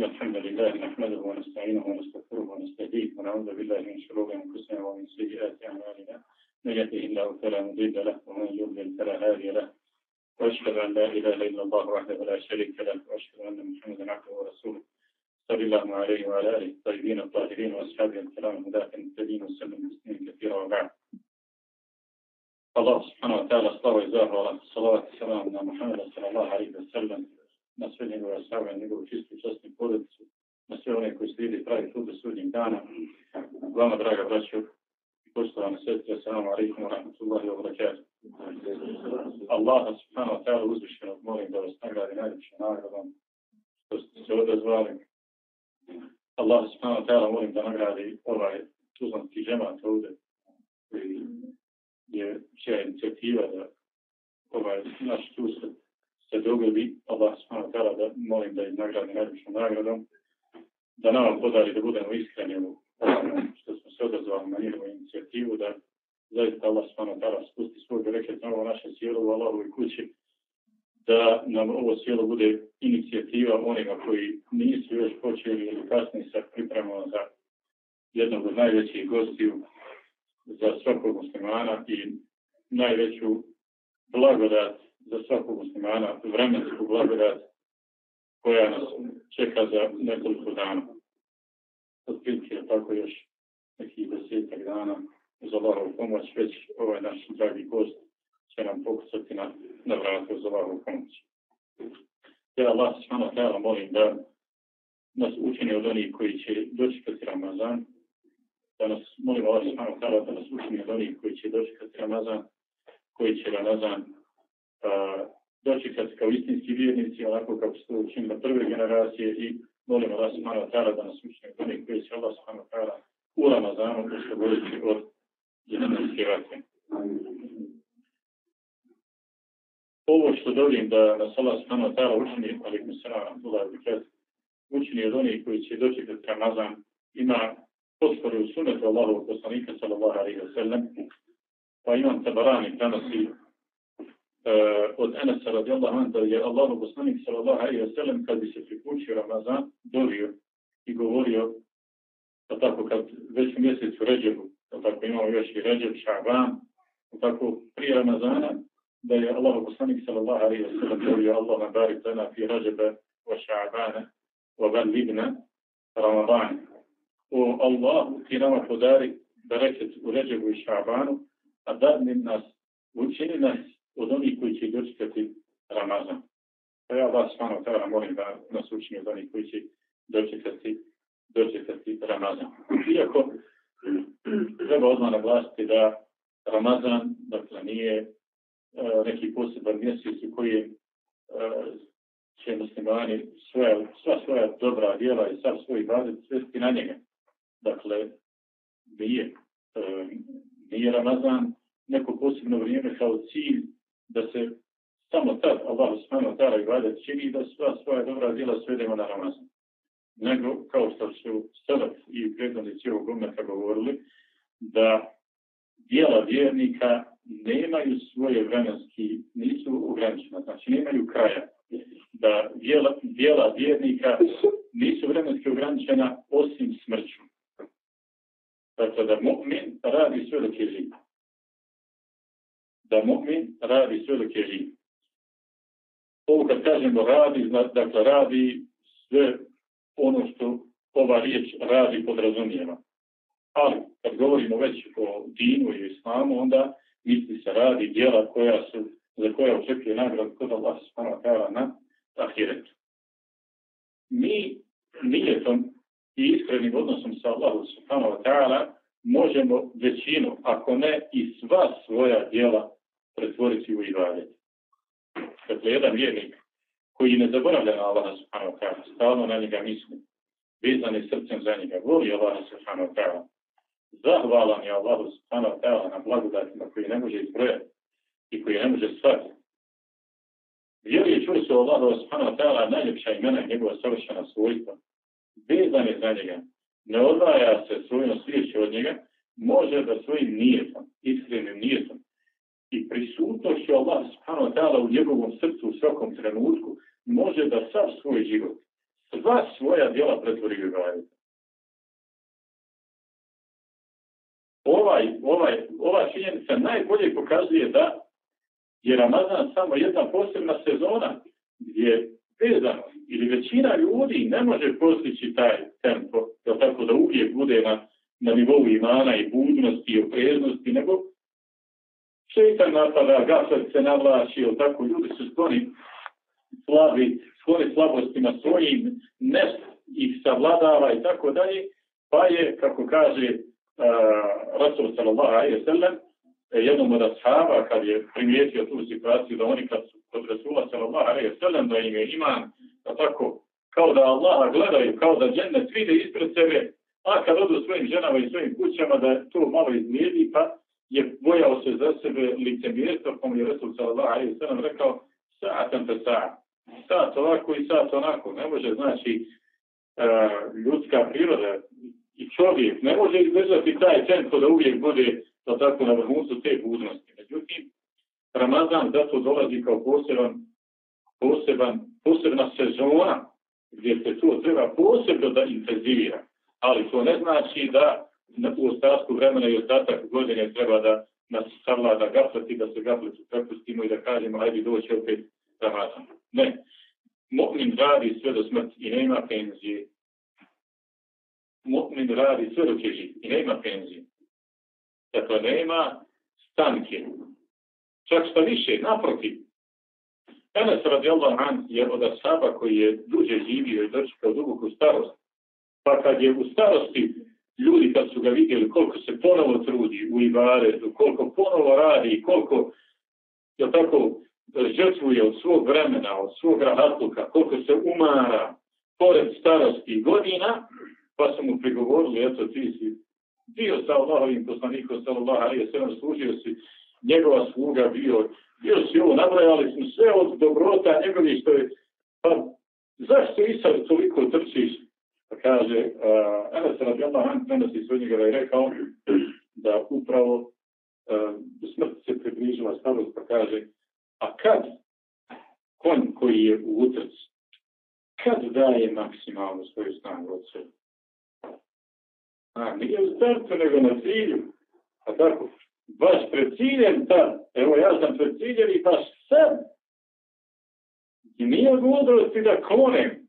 إن الحمد لله نحمده ونستعينه ونستغفره ونستهديه ونعوذ بالله من شرور أنفسنا ومن سيئات أعمالنا. من يهده الله فلا مضل له ومن يضلل فلا هادي له. وأشهد أن لا إله إلا الله وحده لا شريك له وأشهد أن محمدا عبده ورسوله. صلى الله عليه وعلى آله الطيبين الطاهرين وأصحابه الكرام. الهداة المهتدين وسلم تسليما كثيرا وبعد. الله سبحانه وتعالى صلى الله الصلاة والسلام على محمد صلى الله عليه وسلم. Na sve njegove na njegovu čistu častnu porodicu, na sve one koji slijedi pravi put do sudnjeg dana. Vama, draga braćo i poštovane sestre, assalamu alaikum wa rahmatullahi wa barakatuh. Allah subhanahu wa ta'ala uzvišeno molim da vas nagradi najljepšom nagradom što ste se odazvali. Allah subhanahu wa ta'ala molim da nagradi ovaj tuzlanski džemat ovdje koji je čija inicijativa da ovaj naš susret se dogodi, Allah subhanahu wa da molim da ih nagradi najvišom nagradom, da nam podari da budemo iskreni u što smo se odazvali na njihovu inicijativu, da zaista Allah subhanahu wa spusti svoj bereket na ovo naše sjelo u Allahovoj kući, da nam ovo sjelo bude inicijativa onima koji nisu još počeli ili kasnije se pripremamo za jednog od najvećih gostiju za svakog muslimana i najveću blagodat za svakog muslimana vremensku blagodat koja nas čeka za nekoliko dana. Otprilike je tako još nekih desetak dana uz Allahovu pomoć, već ovaj naš dragi gost će nam pokucati na, na vratu uz Allahovu pomoć. Ja Allah subhanahu wa molim da nas učini od onih koji će dočekati Ramazan, da nas molim Allah subhanahu wa da nas učini od onih koji će dočekati Ramazan, koji će Ramazan dočekati kao istinski vjernici, onako kako se to učinilo prve generacije i molimo Allah subhanahu wa ta'ala da nas učine oni koji će Allah subhanahu wa ta'ala u Ramazanu osloboditi od jedinske vatre. Ovo što dovolim da nas Allah subhanahu wa ta'ala učini, ali mi se nam učini od onih koji će dočekati Ramazan, ima potporu u sunetu Allahovog poslanika sallallahu alaihi wa sallam, pa imam tabarani prenosi od Enesa radijallahu anhu da je Allahu poslanik sallallahu alejhi ve sellem kad bi se priključio Ramazan dovio i govorio pa tako kad već u mjesecu Ređebu, pa tako imamo još i Ređeb, Šaban, tako prije Ramazana, da je Allah poslanik sallallahu alejhi ve sellem dovio Allah barik lana fi Ređebe wa Šabana wa balligna Ramadan. O Allahu ti nama podari bereket u Ređebu i Šabanu, a dadni nas, učini nas od onih koji će dočekati Ramazan. Pa ja vas stvarno tada molim da nas učini od onih koji će dočekati, dočekati Ramazan. Iako treba odmah naglasiti da Ramazan, dakle, nije e, neki poseban mjesec u kojem će muslimani svoja, sva svoja dobra djela i sav svoj badet svesti na njega. Dakle, nije, e, nije Ramazan neko posebno vrijeme kao cilj da se samo tad Allah subhanahu ta'ala čini da sva svoja dobra djela svedemo na Ramazan. Nego, kao što su Sadat i predstavnici ovog umeta govorili, da djela vjernika nemaju svoje vremenski, nisu ograničena, znači nemaju kraja. Da djela, djela vjernika nisu vremenski ograničena osim smrću. Dakle, da mu'min radi sve dok je da mu'min radi sve dok je živ. Ovo kad kažemo radi, dakle radi sve ono što ova riječ radi podrazumijeva. Ali kad govorimo već o dinu i islamu, onda misli se radi djela koja su, za koja očekuje nagradu kod Allah subhanahu na ahiretu. Mi nijetom i iskrenim odnosom sa Allahom subhanahu ta'ala možemo većinu, ako ne i sva svoja djela pretvoriti u ibadet. Dakle, jedan vjernik koji ne zaboravlja na Allaha subhanahu wa ta'ala, stalno na njega misli, vezan je srcem za njega, voli Allaha subhanahu wa ta'ala, zahvalan je Allahu subhanahu wa ta'ala na blagodatima koji ne može izbrojati i koji ne može shvatiti. Vjeruje čvrsto Allahu subhanahu wa ta'ala najljepša imena njegova savršena svojstva. Vezan je za njega. Ne odvaja se svojom sviješću od njega, može da svojim nijetom, iskrenim nijetom, i prisutnošću Allah subhanahu wa ta'ala u njegovom srcu u svakom trenutku može da sav svoj život, sva svoja djela pretvori u. Ovaj, ovaj, ova činjenica najbolje pokazuje da je Ramazan samo jedna posebna sezona gdje vezano ili većina ljudi ne može postići taj tempo, da tako da uvijek bude na, na nivou imana i budnosti i opreznosti, nego šeitan napada, gaflet se navlači, ili tako? Ljudi su skloni slabi, skloni slabostima svojim, ne ih savladava i tako dalje, pa je, kako kaže uh, Rasul sallallahu alaihi jednom od ashaba kad je primijetio tu situaciju da oni kad su kod Rasula sallallahu alaihi sallam da im je iman da tako kao da Allaha gledaju, kao da džennet vide ispred sebe, a kad odu svojim ženama i svojim kućama da to malo izmijedi pa je bojao se za sebe licemjerstva, kom je Rasul sallallahu alaihi sallam rekao sa'atan te sa' sat ovako i sat onako. Ne može znači uh, ljudska priroda i čovjek ne može izdržati taj tempo da uvijek bude to tako na vrhuncu te budnosti. Međutim, Ramazan zato dolazi kao poseban, poseban, posebna sezona gdje se to treba posebno da intenzivira. Ali to ne znači da u ostatku vremena i ostatak godine treba da nas savlada gafleti, da se gafletu prepustimo i da kažemo ajde doći opet Ramazan. Ne. Mu'min radi sve do smrti i nema penzije. Mu'min radi sve do će i nema penzije. Dakle, nema stanke. Čak što više, naprotiv. Enes radijallahu an je od asaba koji je duže živio i dočekao duboku starost. Pa kad je u starosti ljudi kad su ga vidjeli koliko se ponovo trudi u Ibaretu, koliko ponovo radi i koliko je tako žrtvuje od svog vremena, od svog rahatluka, koliko se umara pored starosti godina, pa su mu prigovorili, eto ti si bio sa Allahovim poslanikom, sallallahu alaihi wa sallam, služio si njegova sluga, bio, bio si ovo, nabrajali smo sve od dobrota njegovih što je, pa zašto i sad toliko trčiš? Pa kaže, Enes radijallahu anhu prenosi svoj da je rekao da upravo uh, smrt se približila starost, pa kaže, a kad konj koji je u utrci, kad daje maksimalnu svoju snagu od sebe? A nije u startu, nego na cilju. A tako, baš pred ciljem tad, evo ja sam pred ciljem i baš sad. I nije mudrosti da klonem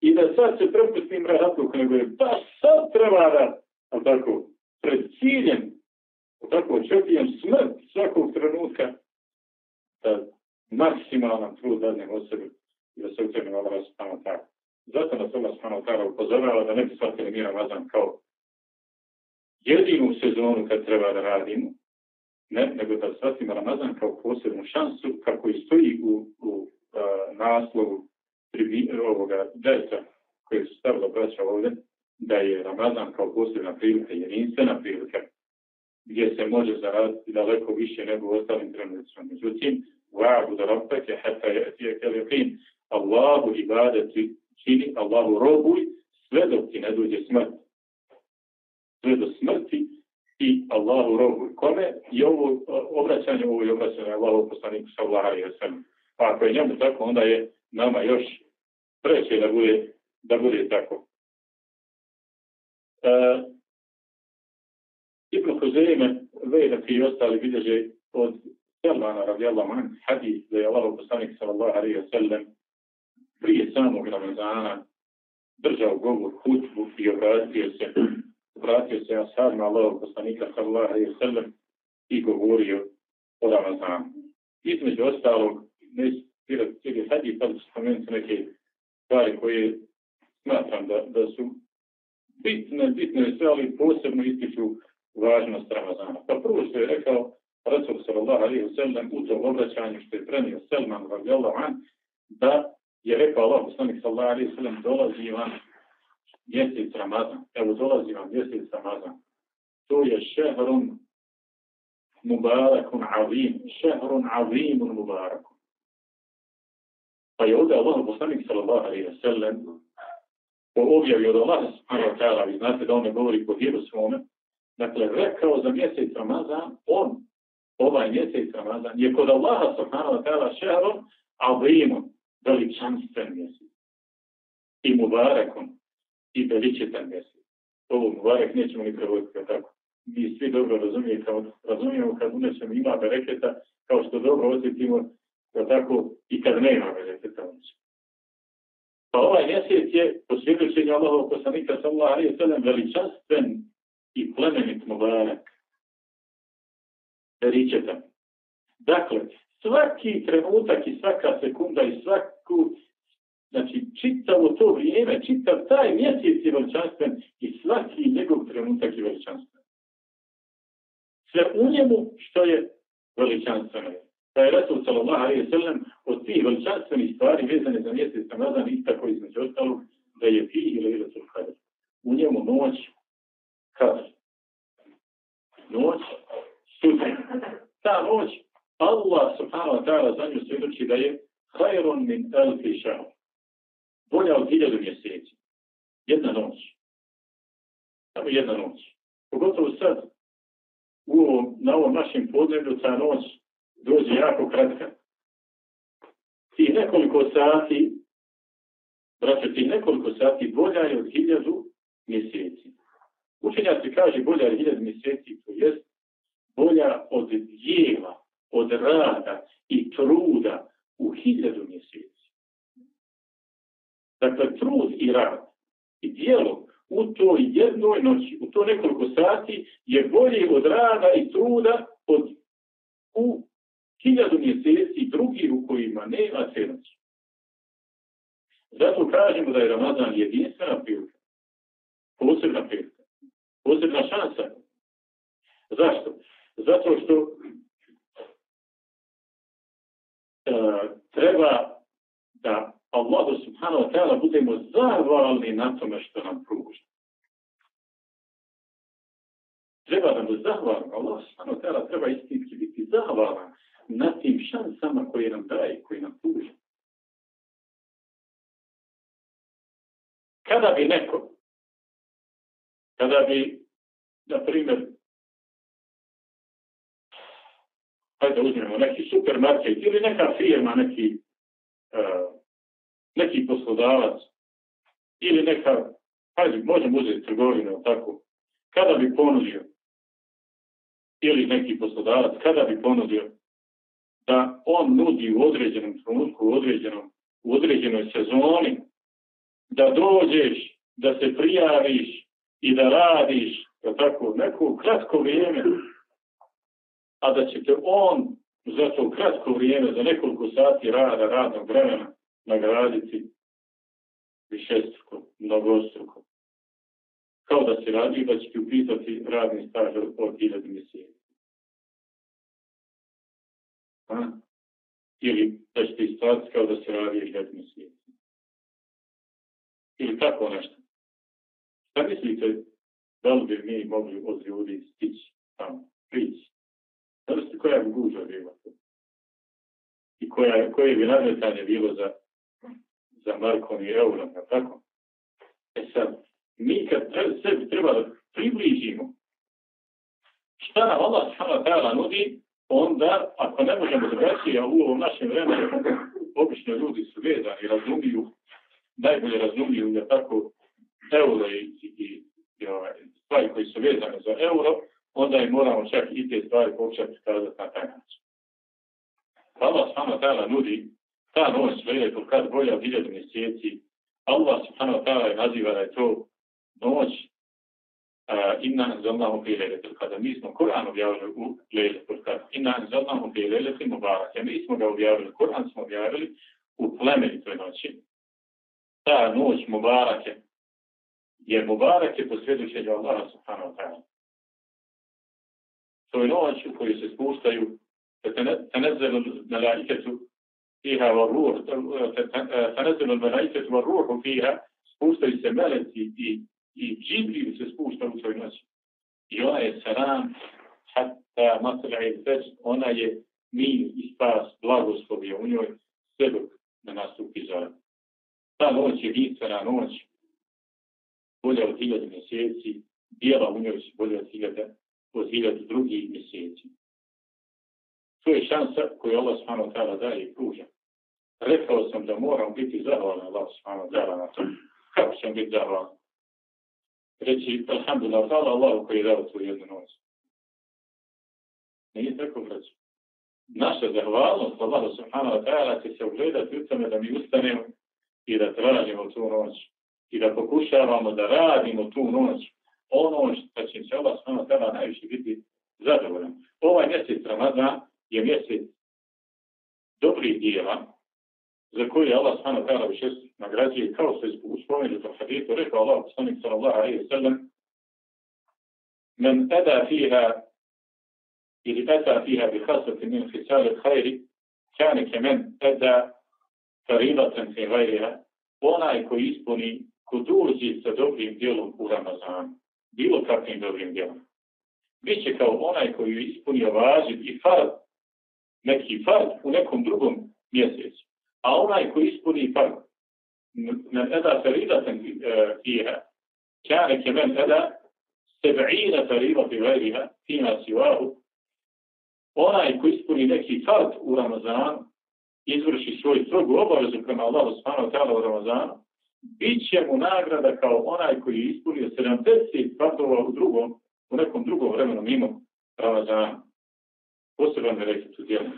i da sad se prepustim rahatluk, nego je baš sad treba da, a tako, pred ciljem, tako, očekujem smrt svakog trenutka, da maksimalan trud dadnem o sebi i da se ukrenem Allah subhanahu tako. Zato nas Allah subhanahu ta'ala upozorava da ne bi shvatili mi Ramazan kao jedinu sezonu kad treba da radimo, ne, nego da shvatimo Ramazan kao posebnu šansu, kako i stoji u, u a, naslovu ovoga desa koje su stavila braća ovdje, da je Ramazan kao posebna prilika, jedinstvena prilika, gdje se može zaraditi daleko više nego u ostalim trenucima. Međutim, rabbeke, hata je etije kelefin, Allahu ibadeti čini, Allahu robuj, sve dok ti ne dođe smrt. Sve do smrti i Allahu robuj. Kome? I ovo obraćanje, ovo je obraćanje Allahu poslaniku sallahu alaihi wa. Pa ako je njemu tako, onda je nama još preće da bude, da bude tako. E, Ibn Huzeyme, Vejdak i ostali bilježe od Salmana radijallahu an, hadis da je Allah poslanik sallallahu alaihi wa sallam prije samog Ramazana držao govor hutbu i obratio se obratio se ashabima Allahog poslanika sallallahu alaihi wa sallam i govorio o Ramazanu. Između ostalog, ne cijeli hadis, ali ću spomenuti neke stvari koje smatram da, da su bitne, bitne sve, ali posebno ističu važnost Ramazana. Pa prvo što je rekao Rasul sallallahu alaihi wa sallam u tom obraćanju što je prenio Selman radijallahu an, da je rekao Allah poslanik sallallahu alaihi wa sallam dolazi vam mjesec Ramazan. Evo dolazi vam mjesec Ramazan. To je šehrun mubarakun azim. Šehrun azimun mubarakun. Pa je ovdje Allah poslanik sallallahu alaihi wa sallam po objavi od Allah subhanahu wa ta'ala, vi znate da on ne govori po hiru svome, dakle, rekao za mjesec Ramazan, on, ovaj mjesec Ramazan, je kod Allaha subhanahu wa ta'ala šehrun azimun, veličanstven mjesec. i Mubarakom i veličetan mjesec. Ovo Mubarak nećemo ni prevoditi tako. Mi svi dobro razumijemo, razumijemo kad u ima bereketa, kao što dobro osjetimo da tako i kad nema bereketa u. Pa ovaj mjesec je po svjedočenju Allahovog poslanika sallallahu alaihi sallam veličanstven i plemenit Mubarak. Veličetan. Dakle, svaki trenutak i svaka sekunda i svaku Znači, čitavo to vrijeme, čitav taj mjesec je veličanstven i svaki njegov trenutak je veličanstven. Sve u njemu što je veličanstveno. Pa je Rasul sallallahu alaihi sallam od tih veličanstvenih stvari vezane za mjesec Ramazan i tako između ostalog da je fi ili Rasul Kadr. U njemu noć kadr. Noć sutra. Ta noć Allah subhanahu wa ta'ala za nju svjedoči da je hajron min elfi šao bolja od hiljadu mjeseci. Jedna noć. Samo jedna noć. Pogotovo sad, u na ovom našem podneblju, ta noć dođe jako kratka. Ti nekoliko sati, braćo, ti nekoliko sati bolja je od hiljadu mjeseci. Učenjaci kaže bolja od hiljadu mjeseci, to jest bolja od dijela, od rada i truda u hiljadu mjeseci. Dakle, trud i rad i dijelo u toj jednoj noći, u to nekoliko sati, je bolji od rada i truda od u hiljadu mjeseci drugih u kojima nema noći. Zato kažemo da je Ramazan jedinstvena prilika, posebna prilika, posebna šansa. Zašto? Zato što uh, treba da Allahu subhanahu wa ta'ala budemo zahvalni na tome što nam pruža. Treba da mu zahvalimo. Allah subhanahu wa ta'ala treba istinski biti zahvalan na tim šansama koje nam daje, koje nam pruža. Kada bi neko, kada bi, na primjer, hajde uzmemo neki supermarket ili neka firma, neki uh, neki poslodavac ili neka, hajde, možemo uzeti trgovinu, tako, kada bi ponudio, ili neki poslodavac, kada bi ponudio da on nudi u određenom trenutku, u, određenom, u određenoj sezoni, da dođeš, da se prijaviš i da radiš, da tako, neko kratko vrijeme, a da će te on za to kratko vrijeme, za nekoliko sati rada, radnog vremena, nagraditi višestruko, mnogostruko. Kao da se radi, da će ti upisati radni staž od hiljadu mjeseci. Ili da će ti isplati kao da se radi hiljadu mjeseci. Ili tako nešto. Šta mislite, da li bi mi mogli od ljudi stići tamo, prići? Da li ste koja bi guža bila? I koja, koje bi nadmetanje bilo za za markom i eurom, tako? E sad, mi kad sebi treba da približimo šta nam Allah tada nudi, onda, ako ne možemo drugačije, a u ovom našem vremenu, obično ljudi su vezani, razumiju, najbolje razumiju, da tako, euro i, i, i, ovaj, stvari koji su vezane za euro, onda i moramo čak i te stvari početi kazati na taj način. Allah sama tada nudi ta noć Lejletul kad bolja hiljadu mjeseci, Allah wa ta'ala je naziva da je to noć inna anzalnahu fi lejletul kada. Mi smo Kur'an objavili u Lejletul kad. Inna anzalnahu fi lejletul mubarak. Ja mi smo ga objavili, Kur'an smo objavili u plemenitoj noći. Ta noć mubarake, jer mubarak je po svjedočenju Allaha subhanahu wa ta'ala. To je noć u kojoj se spuštaju tenezzelu melaiketu فيها والروح تنزل الملائكة والروح فيها spustaju se meleci i, i džibril se spušta u svoj noći. I ona je saram, hatta masra i feć, ona je mir i spas, blagoslov je u njoj, sve dok ne nastupi zora. Ta noć je jedinstvena noć, bolja od hiljada mjeseci, bijela u njoj su bolja od hiljada, od hiljada drugih mjeseci. To je šansa koju Allah subhanahu ta'ala daje i pruža. Rekao sam da moram biti zahvalan Allah subhanahu ta'ala na to. Kako ćemo biti zahvalni? Reći, alhamdulillah, hvala Allahu koji je dao tu jednu noć. Nije tako, braći. Naša zahvalnost Allah subhanahu wa ta'ala će se ugledati u tome da mi ustanemo i da tražimo tu noć i da pokušavamo da radimo tu noć ono što će se Allah subhanahu wa ta'ala najviše biti zadovoljan. Ovaj mjesec Ramazan je mjesec dobrih dijela za koje Allah subhanahu wa ta'ala više nagrađuje kao što je uspomenuto u hadisu rekao Allah poslanik sallallahu alaihi wa sallam men eda fiha ili eda fiha bi khasati min hisali khayri kane kemen eda faridatan fi gajriha onaj koji ispuni ko sa dobrim dijelom u Ramazanu bilo kakvim dobrim dijelom biće kao onaj koji ispunio važiv i fard neki fard u nekom drugom mjesecu A onaj koji ispuni prvo, men eda faridatan e, fiha, kane ke men eda seb'ina farida fi gajriha, fima sivahu, onaj koji ispuni neki fard u Ramazan, izvrši svoj strogu obavezu prema Allahu subhanahu Tala u Ramazanu, bit će mu nagrada kao onaj koji je ispunio 70 fardova u drugom, u nekom drugom vremenu mimo Ramazana. Poseban je rekli tu djelom.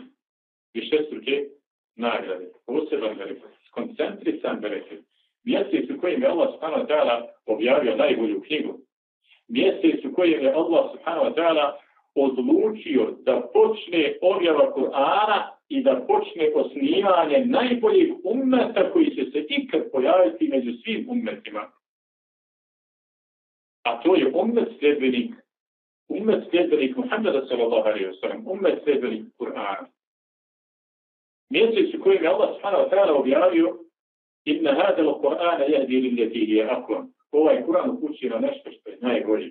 Više struke nagrade. Poseban bereket. Skoncentrisan bereket. Mjesec u kojem je Allah subhanahu wa ta'ala objavio najbolju knjigu. Mjesec u kojem je Allah subhanahu wa ta'ala odlučio da počne objava Kur'ana i da počne osnivanje najboljih ummeta koji će se ikad pojaviti među svim ummetima. A to je ummet sljedbenik, ummet sljedbenik Muhammeda sallallahu alaihi wa sallam, ummet sljedbenik Kur'ana Mjesec u kojem je Allah subhanahu wa ta'ala objavio Inna hada al-Qur'ana yahdi lillati hiya aqwam. Ovaj Kur'an upućuje na nešto što je najbolje.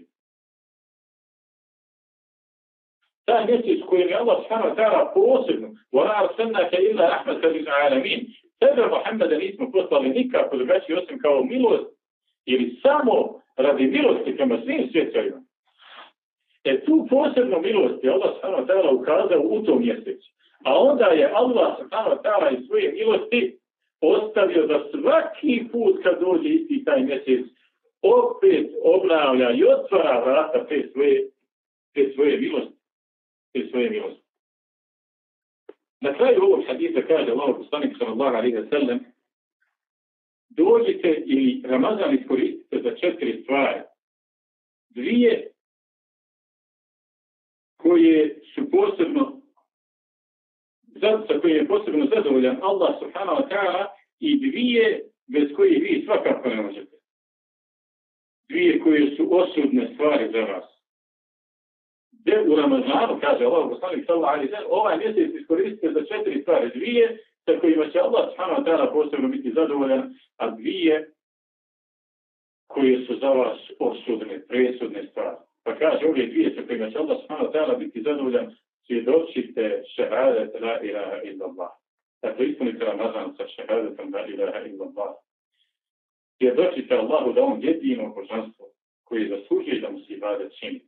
taj mjesec koji je Allah subhanahu wa ta'ala posebno وَلَا أَرْسَلْنَاكَ إِلَّا رَحْمَةً لِلْعَالَمِينَ Tebe, Mohameda, nismo poslali nikako drugačije osim kao milost ili samo radi milosti prema svim svjetovima. E tu posebno milost je Allah subhanahu wa ta'ala ukazao u tom mjesecu. A onda je Allah subhanahu wa ta'ala iz svoje milosti ostavio da svaki put kad dođe isti taj mjesec opet obnavlja i otvara vrata te svoje, te svoje milosti te svoje milosti. Na kraju ovog hadisa kaže Allah poslanik sallallahu alaihi wa sallam dođite ili Ramazan iskoristite za četiri stvari. Dvije koje su posebno sa koje je posebno zadovoljan Allah subhanahu wa ta'ala i dvije bez koje vi svakako ne možete. Dvije koje su osudne stvari za vas gdje u Ramazanu, kaže Allah, poslanik sallallahu alaihi sallam, ovaj mjesec iskoristite za četiri stvari, dvije, sa kojima će Allah subhanahu wa ta'ala posebno biti zadovoljan, a dvije koje su za vas osudne, presudne stvari. Pa kaže ove dvije sa kojima će Allah subhanahu wa ta'ala biti zadovoljan, svjedočite šehadet la ilaha illa Allah. Dakle, ispunite Ramazan sa šehadetom la ilaha illa Allah. Svjedočite Allahu da on jedino božanstvo koje zaslužuje da mu se ibadet čini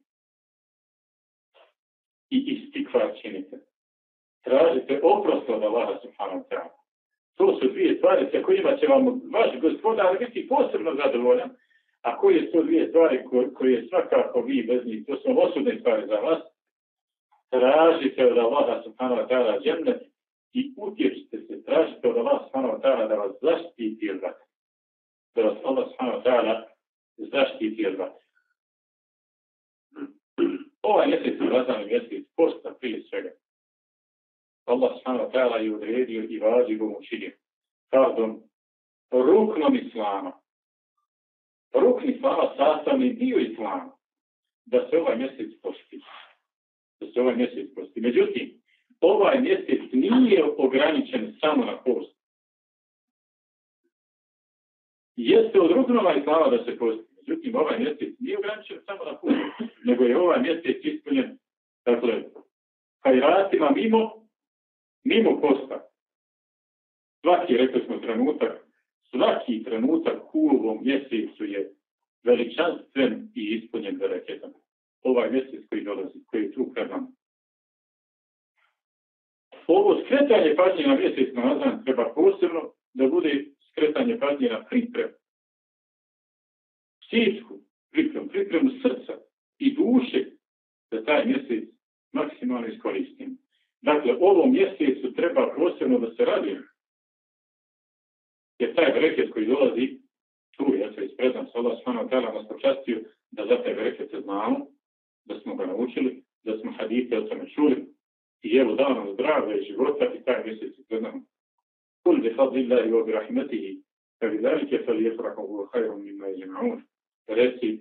i istikvar činite. Tražite oprost od Allaha subhanahu wa ta'ala. To su dvije stvari sa kojima će vam vaš gospodar biti posebno zadovoljan. A koje su dvije stvari koje, koje svakako vi bez njih, to su osudne stvari za vas, tražite od Allaha subhanahu wa ta'ala džennet i utječite se, tražite od Allaha subhanahu wa ta'ala da vas zaštiti od vas. Da vas Allah subhanahu wa ta'ala zaštiti od vas. Ovaj mjesec je razan mjesec posta prije svega. Allah subhanahu wa ta'ala je odredio i vađivom učinio. Pardon, ruknom islama. Rukn islama sastavni dio islama. Da se ovaj mjesec posti. Da se ovaj mjesec posti. Međutim, ovaj mjesec nije ograničen samo na post. Jeste od ruknova islama da se posti. Međutim, ovaj mjesec nije ograničen samo na put, nego je ovaj mjesec ispunjen, dakle, hajratima mimo, mimo posta. Svaki, rekli smo, trenutak, svaki trenutak u ovom mjesecu je veličanstven i ispunjen bereketom. Ovaj mjesec koji dolazi, koji je tu pred. Ovo skretanje pažnje na mjesec na treba posebno da bude skretanje pažnje na pripremu psihičku pripremu, pripremu srca i duše da taj mjesec maksimalno iskoristim. Dakle, ovom mjesecu treba posebno da se radi. Jer taj bereket koji dolazi, tu ja se ispreznam sa Allah tela nas počastio da za taj bereket se znamo, da smo ga naučili, da smo hadite o tome čuli i evo da nam zdravlja i života i taj mjesec pred nama. Kul bi fadlillahi wa bi rahmetihi, fa bi dhalike fal jefrahu wa khayrum mimma jeđema'un. Reci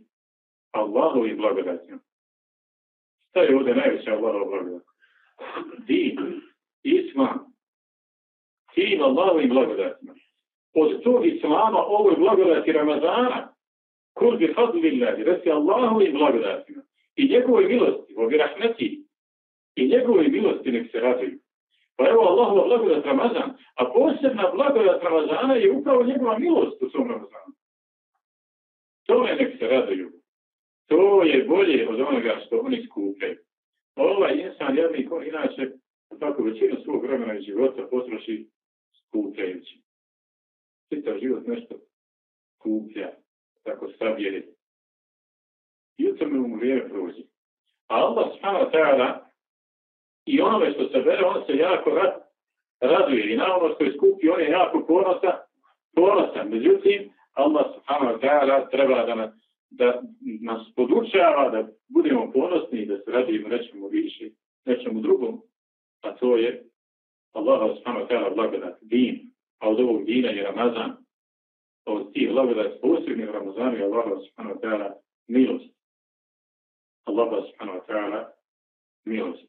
Allahu i blagodatima. Šta je ovdje najveća Allahova blagodat? Din, isma, tim Allahu i blagodatima. Od tog islama ovoj blagodati Ramazana, kul bi fadlillahi, reci i. I njegove milosti, ovi rahmeti, i njegove milosti nek se raduju. Pa evo Allahova blagodat Ramazan, a posebna blagodat Ramazana je upravo njegova milost u svom Ramazanu. Tome nek se raduju. To je bolje od onoga što oni skupe. Ovaj insan jedni ko inače tako većinu svog vremena i života potroši skupljajući. Čitav život nešto skuplja, tako sabjeri. I u mu vrijeme prođe. A Allah subhanahu ta'ala i onome što se bere, on se jako rad, raduje. I na ono što je skupi, on je jako ponosan. ponosan. Međutim, Allah subhanahu ta'ala treba da nas da nas podučava da budemo ponosni i da se radimo nečemu više, nečemu drugom, a to je Allah subhanahu ta'ala blagodat, din, a od ovog dina je Ramazan, od tih blagodat posebnih Ramazana je Allah subhanahu wa ta'ala milost. Allah subhanahu wa ta'ala milosti.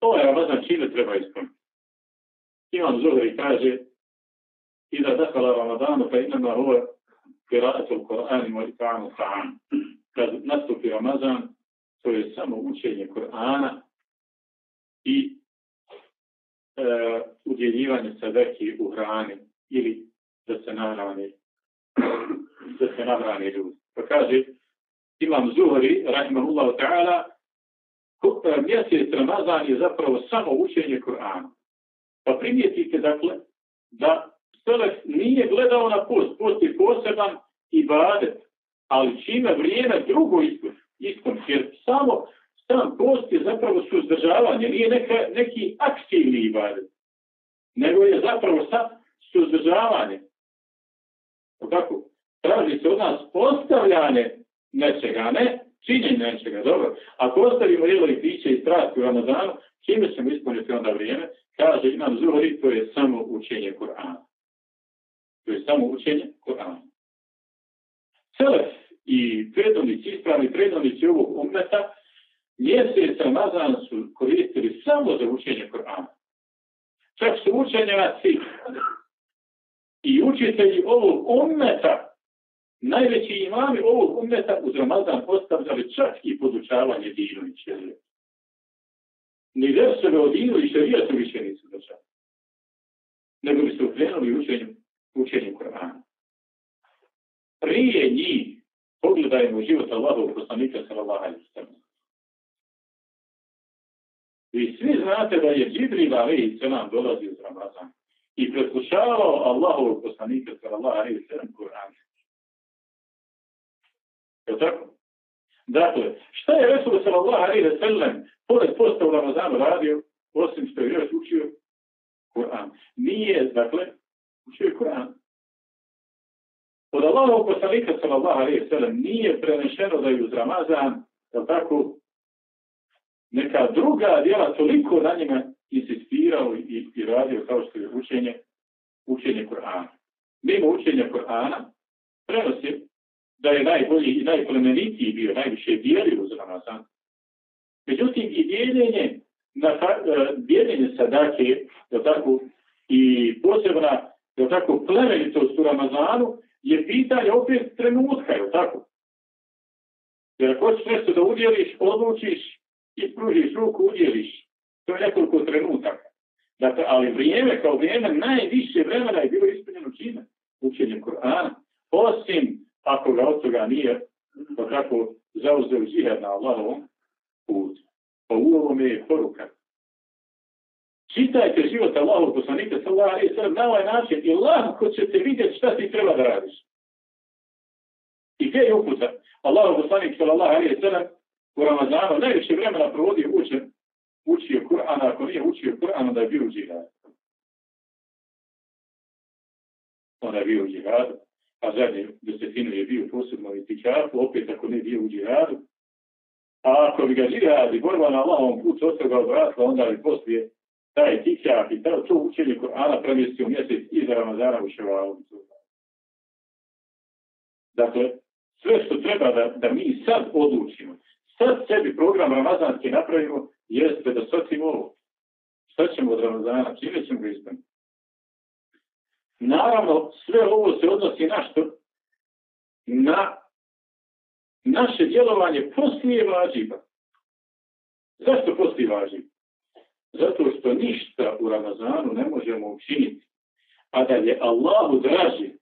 To je Ramazan čime treba ispuniti? Imam Zuhri kaže i da dakala Ramadanu pa inama huve kiraatul Kur'an wa ita'anu Sa'an. Kad nastupi Ramazan, to je samo učenje Kur'ana i e, udjeljivanje sadaki u hrani ili da se naravne da se nahrani ljudi. Pa kaže Imam Zuhri, ta'ala, mjesec Ramazan je zapravo samo učenje Kur'ana. Pa primijetite dakle da Selef nije gledao na post, post je poseban i badet, ali čime vrijeme drugo iskon, jer samo sam post je zapravo suzdržavanje, nije neka, neki aktivni ibadet, nego je zapravo sam suzdržavanje. Tako, traži se od nas postavljanje nečega, ne činjenje nečega, dobro. Ako ostavimo jelo i piće i strasti u Ramazanu, čime ćemo ispuniti onda vrijeme? Kaže, imam zuhori, to je samo učenje Kur'ana. To je samo učenje Korana. Selef i predovnici, ispravni predovnici ovog umeta, mjesec Ramazan su koristili samo za učenje Korana. Čak su učenjaci i učitelji ovog umeta, najveći imami ovog umeta uz Ramazan postavljali čak i podučavanje dinu i čelije. Ni versove o dinu i šarijetu više nisu došali. Nego bi se ukrenuli učenju učenjem Kur'ana. Prije njih pogledajmo život Allahov poslanika sallallahu alaihi sallam. Vi svi znate da je Džibril alaihi sallam dolazi iz Ramazana i preslušavao Allahov poslanika sallallahu alaihi sallam Kur'an. Je tako? Dakle, šta je Resul sallallahu alaihi sallam pored posta u Ramazanu radio, osim što je još učio Kur'an? Nije, dakle, Učio je Kur'an. Od Allahovog poslanika sallallahu alaihi sallam nije prenešeno da je uz Ramazan, jel tako, neka druga djela toliko na njima insistirao i, i radio kao što je učenje, učenje Kur'ana. Mimo učenja Kur'ana prenosi da je najbolji i najplemenitiji bio, najviše dijelio uz Ramazan. Međutim, i dijeljenje, na, uh, dijeljenje sadake, jel tako, i posebna je tako, plemenitost u Ramazanu, je pitanje opet trenutka, je tako? Jer ako ćeš nešto da udjeliš, odlučiš i pružiš ruku, udjeliš. To je nekoliko trenutaka. Dakle, ali vrijeme kao vrijeme, najviše vremena je bilo ispunjeno čime? Učenjem Korana. Osim ako ga od toga nije pa kako zauzeo žihad na Allahovom putu. Pa u ovome je poruka. Čitajte život Allahu poslanika sallallahu alaihi sallam na ovaj način i lahko ćete vidjeti šta ti treba da radiš. I gdje je uputa? Allahu poslanik sallallahu alaihi sallam u Ramazanu najviše vremena provodio učen, učio Kur'an, ako nije učio Kur'an, onda je bio u džihadu. Onda je bio u džihadu, a zadnje desetinu je bio posebno i tikafu, opet ako ne bio u džihadu. A ako bi ga džihad i borba na Allahom putu ostavga odvrasla, onda bi poslije taj tikjak i to učenje Kur'ana premjestio mjesec iza Ramazana u Ševalu. Dakle, sve što treba da, da mi sad odlučimo, sad sebi program Ramazanski napravimo, jeste da shvatimo ovo. Šta ćemo od Ramazana, čime ćemo ga? Naravno, sve ovo se odnosi na što? Na naše djelovanje poslije vađiva. Zašto poslije vađiva? Zato što ništa u Ramazanu ne možemo učiniti, a da je Allahu draži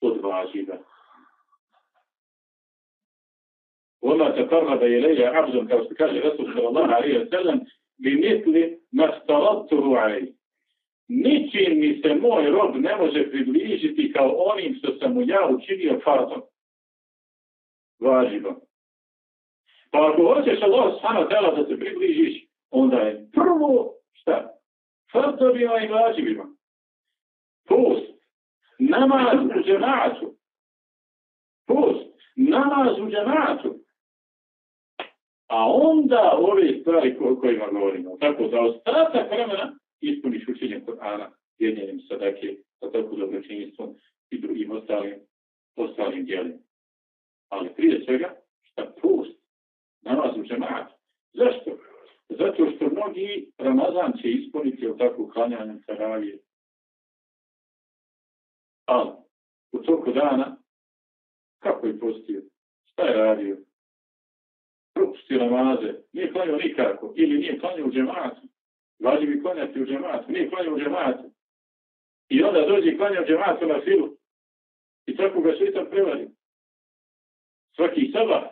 od vađiva. Ona se parla da je leđa abdom, kao što kaže Resul sallallahu alaihi sallam, bi misli na staratu ničim mi se moj rob ne može približiti kao onim što sam mu ja učinio farzom. Važivo. Pa ako hoćeš Allah sana tela da se približiš, onda je prvo šta? Farzovima i važivima. Post. Namaz u džematu. Post. Namaz u džematu. A onda ove stvari kojima govorimo. Tako, za ostatak vremena ispuniš učenje Korana, jednjenim sadake, sa tako dobročinjstvom i drugim ostalim, ostalim dijelima. Ali prije svega, šta post, namaz u džematu. Zašto? Zato što mnogi Ramazan će ispuniti od takvog klanjanja taravije. Ali, u toku dana, kako je postio? Šta je radio? propustio namaze, nije klanio nikako, ili nije klanio u džematu. Važi bi klanjati u džematu, nije klanio u džematu. I onda dođe i klanja u džematu na filu. I tako ga šeitan prevari. Svaki sabah,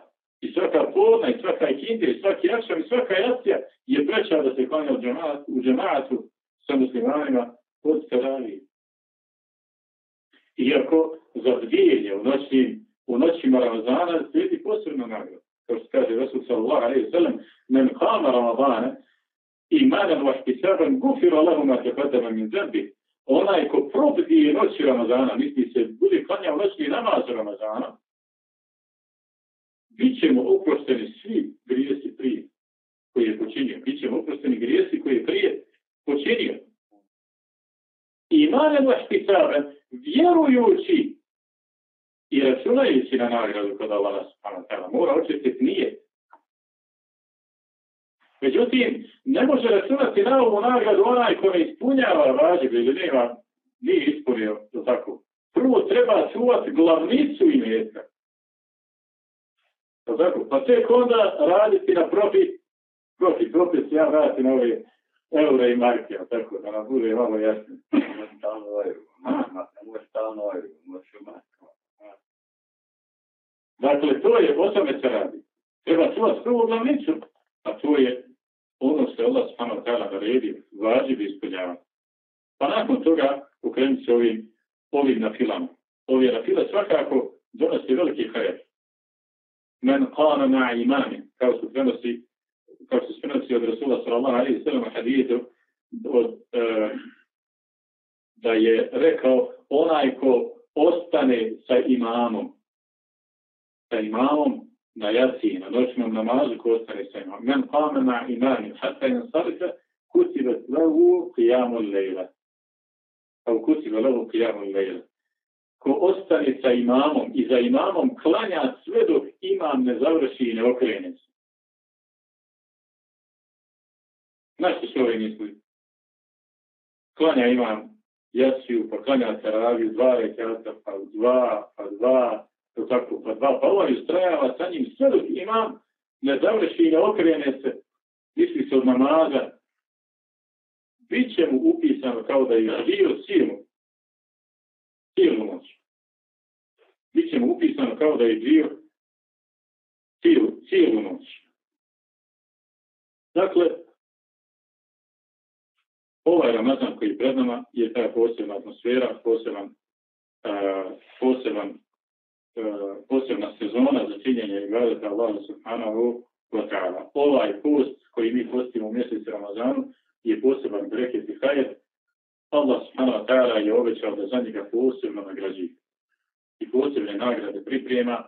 i svaka podna, i svaka ikinde, i svaki akšam, i svaka jacija je preča da se klanja u džematu, u džematu sa muslimanima od teravije. Iako za dvijenje u noćnim, u noćima Ramazana slijedi posebno nagrada kao što kaže Rasul sallallahu alaihi sallam, men kama Ramadana, imanan wa ihtisaban gufira lahu ma taqaddama min zambi. Onaj ko probdi noći Ramazana, misli se, bude klanjao noćni namaz Ramazana, bit ćemo oprošteni svi grijesi prije koji je počinio. Bit ćemo oprošteni grijesi koji je prije počinio. Imanan wa ihtisaban, vjerujući i računajući na nagradu kod Allah subhanahu mora očistiti nije. Međutim, ne može računati na ovu nagradu onaj ko ne ispunjava važiv ili nema, nije ispunio to tako. Prvo treba čuvati glavnicu i mjetka. Tako, pa tek onda raditi na profit, profit, profit, ja raditi na ove eure i marke, tako da nam bude malo jasno. Može stalno Dakle, to je, o tome se radi. Treba čuvati prvu glavnicu, a to je ono što je Allah subhanahu ta'ala naredio, važiv ispunjavati. Pa nakon toga ukrenuti se ovim, ovim na filama. Ovi na fila svakako donosi veliki hajer. Men qana na imani, kao što prenosi, kao se prenosi od Rasula sallallahu alaihi sallam hadithu, od, e, da je rekao onaj ko ostane sa imamom, sa imamom na jaci, na noćnom namazu ko ostane sa imamom. Men kame na imani, hata in sarika, kutiba lehu qiyamu lejla. Kao kutiba lehu qiyamu lejla. Ko ostane sa imamom i za imamom klanja sve dok imam ne završi i ne okrene se. Znaš što se ovaj misli? Klanja imam jasiju, pa klanja taraviju, dva rekata, pa dva, pa dva, to tako, pa dva, pa ovaj ustrajava sa njim sve dok imam, ne završi i ne okrene se, misli se od namaza, bit će mu upisano kao da je živio cijelu, cijelu noć. Bit će mu upisano kao da je živio cijelu, cijelu noć. Dakle, ovaj Ramazan koji je pred nama je ta posebna atmosfera, poseban, uh, poseban posebna sezona za činjenje ibadeta Allah subhanahu wa ta'ala. Ovaj post koji mi postimo u mjesecu Ramazanu je poseban breket i hajet. Allah subhanahu wa ta'ala je obećao da za njega posebno nagrađi i posebne nagrade priprema.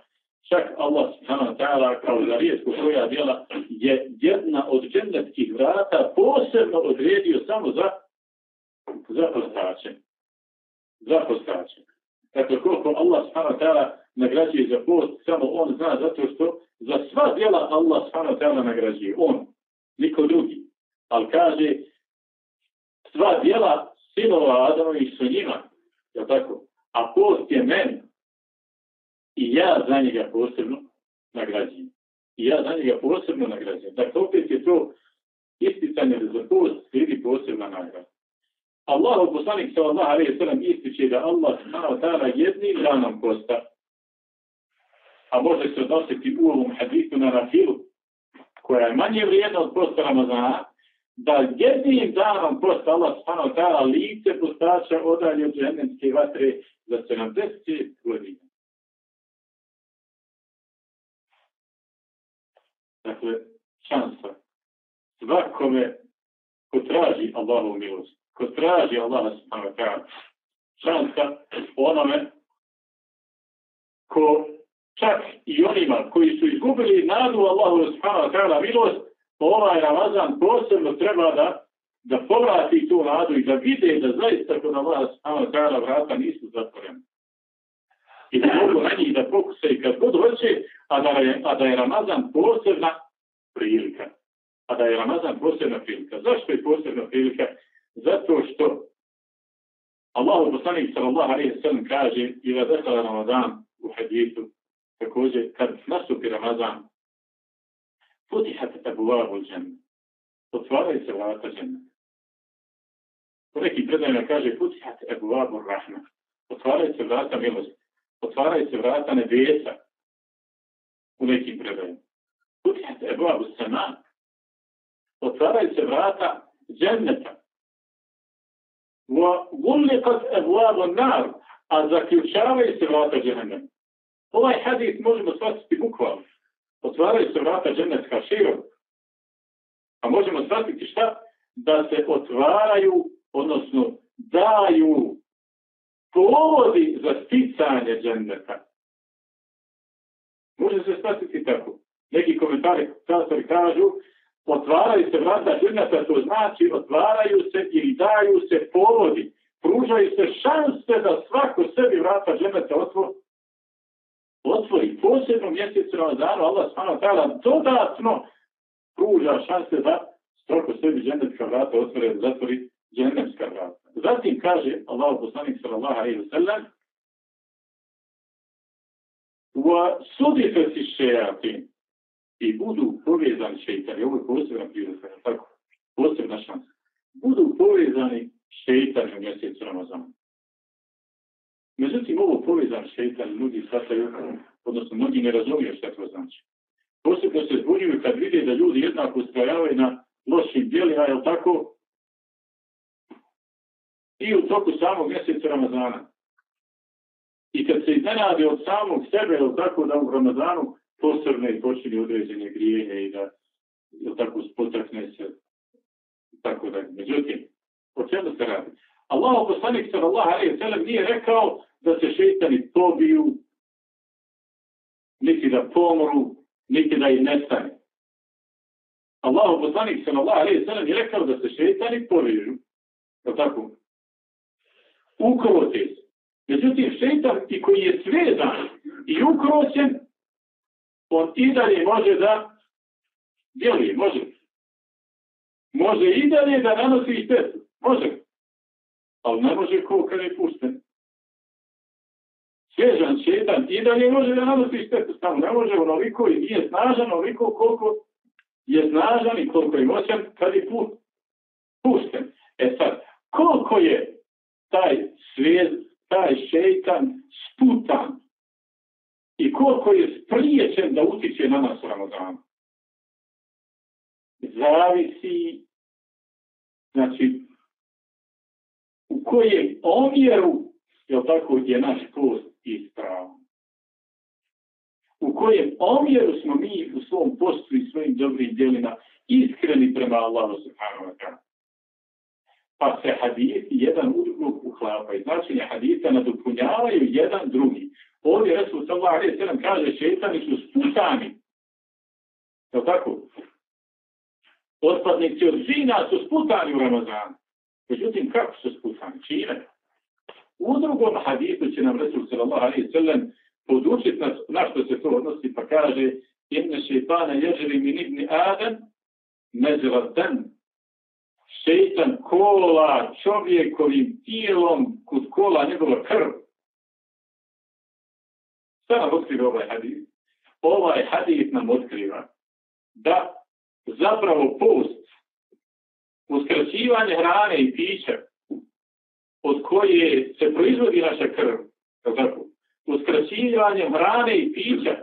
Čak Allah subhanahu wa ta'ala kao za rijetko koja djela je jedna od džennetskih vrata posebno odredio samo za za postače. Za postače. Dakle, koliko Allah subhanahu wa ta'ala nagrađuje za post, samo on zna zato što za sva djela Allah ta'ala nagrađuje. On, niko drugi. Ali kaže, sva djela sinova Adamovih su njima. Je tako? A post je meni. I ja za njega posebno nagrađujem. I ja za njega posebno nagrađujem. Dakle, opet je to isticanje za post slijedi posebna nagrada. Allah, poslanik sallallahu alaihi sallam, ističe da Allah ta'ala jednim danom posta, a može se odnositi u ovom hadisu na rafilu, koja je manje vrijedna od posta Ramazana, da jednim danom posta Allah wa ta'ala lice postača odalje od džehennemske vatre za 70 godina. Dakle, šansa svakome ko traži Allahovu milost, ko traži Allaha subhanahu ta'ala, šansa onome ko čak i onima koji su izgubili nadu Allahu subhanahu wa ta'ala milost, ovaj Ramazan posebno treba da da povrati tu nadu i da vide da zaista kod Allaha subhanahu wa ta'ala vrata nisu zatvorene. I da mogu na njih da pokusaju kad god hoće, a da je, a da je Ramazan posebna prilika. A da je Ramazan posebna prilika. Zašto je posebna prilika? Zato što Allah poslanik sallallahu alaihi sallam kaže i da dekala Ramazan u hadisu također kad nastupi Ramazan, futihat ebuvavu džem, otvaraju se vrata džem. U nekim predajima kaže futihat ebuvavu rahma, otvaraju se vrata milosti, otvaraju se vrata nebesa, u nekim predajima. Futihat ebuvavu sana, otvaraju se vrata dženneta. Wa gulikat ebuvavu nar, a zaključavaju se vrata džemneta. Ovaj hadis možemo shvatiti bukvalno. Otvaraju se vrata dženecka širom. A možemo shvatiti šta? Da se otvaraju, odnosno daju povodi za sticanje dženeta. Može se shvatiti tako. Neki komentari kažu otvaraju se vrata dženeta, to znači otvaraju se ili daju se povodi. Pružaju se šanse da svako sebi vrata dženeta otvori otvori posebno mjesecu Ramazanu, Allah subhanahu ta'ala dodatno pruža šanse da stroko sebi dženevska vrata otvore, zatvori dženevska vrata. Zatim kaže Allah poslanik sallallahu alaihi wa sallam wa sudite si šejatin i budu povezani šeitani, ovo je posebna prilika, tako, posebna šansa. Budu povezani šeitani u mjesecu Ramazanu. Međutim, ovo povezan šeitan ljudi shvataju, odnosno mnogi ne razumiju što to znači. Posebno se zbunjuju kad vide da ljudi jednako ustrajavaju na lošim dijelima, je tako? I u toku samog mjeseca Ramazana. I kad se iznenade od samog sebe, je tako da u Ramazanu posebno i počini određene grijenje i da je tako spotakne se. Tako da, međutim, o čemu se radi? Allah poslanik sallallahu alejhi ve sellem nije rekao da se šejtani pobiju, niti da pomru, niti da i nestane. Allah poslanik sallallahu alejhi ve sellem je rekao da se šejtani povežu. Je tako? Ukrote se. Međutim, šeitan i koji je svezan i ukroćen, on i dalje može da djeluje, može. Može i dalje da nanosi štetu. Može ali ne može ko kad je pušten. Svježan šetan i da ne može da nanosi štetu, samo ne može onoliko i nije snažan onoliko koliko je snažan i koliko je moćan kad je pušten. E sad, koliko je taj svijez, taj šeitan sputan i koliko je spriječen da utiče na nas u Ramazanu. Zavisi, znači, kojem omjeru, je tako, je naš post ispravan. U kojem omjeru smo mi u svom postu i svojim dobrim djelima iskreni prema Allahu subhanahu wa ta'ala. Pa se hadisi jedan u drugog uhlapaju. Značenje hadisa nadopunjavaju jedan drugi. Ovdje Resul sallallahu alaihi sallam kaže šeitani su sputani. Je tako? Otpadnici od zina su sputani u Ramazanu. Međutim, kako su sputani? Čime? U drugom hadisu će nam Resul sallallahu alaihi sallam podučiti nas na što se to odnosi, pa kaže inne šeitana ježeri min ibni Adam dan šeitan kola čovjekovim tijelom kod kola njegova krv. Šta nam otkriva ovaj hadis? Ovaj hadis nam otkriva da zapravo post, uskraćivanje hrane i pića od koje se proizvodi naša krv, tako, uskraćivanjem hrane i pića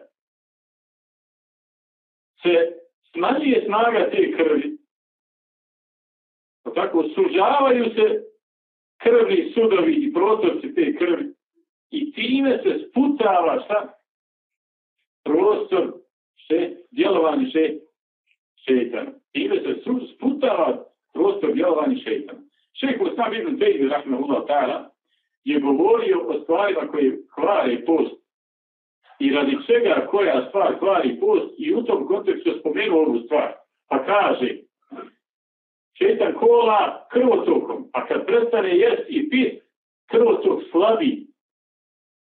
se smanjuje snaga te krvi. Tako sužavaju se krvni sudovi i protorci te krvi i time se sputava šta? Prostor še, djelovanje še, šetana. Time se sputava prostor djelovanja šetana. Šeho sam ibn Tejbi, rahmehullah ta'ala, je govorio o stvarima koje kvare post i radi čega koja stvar kvari post i u tom kontekstu spomenuo ovu stvar. Pa kaže, šetan kola krvotokom, a kad prestane jest i pit, krvotok slabi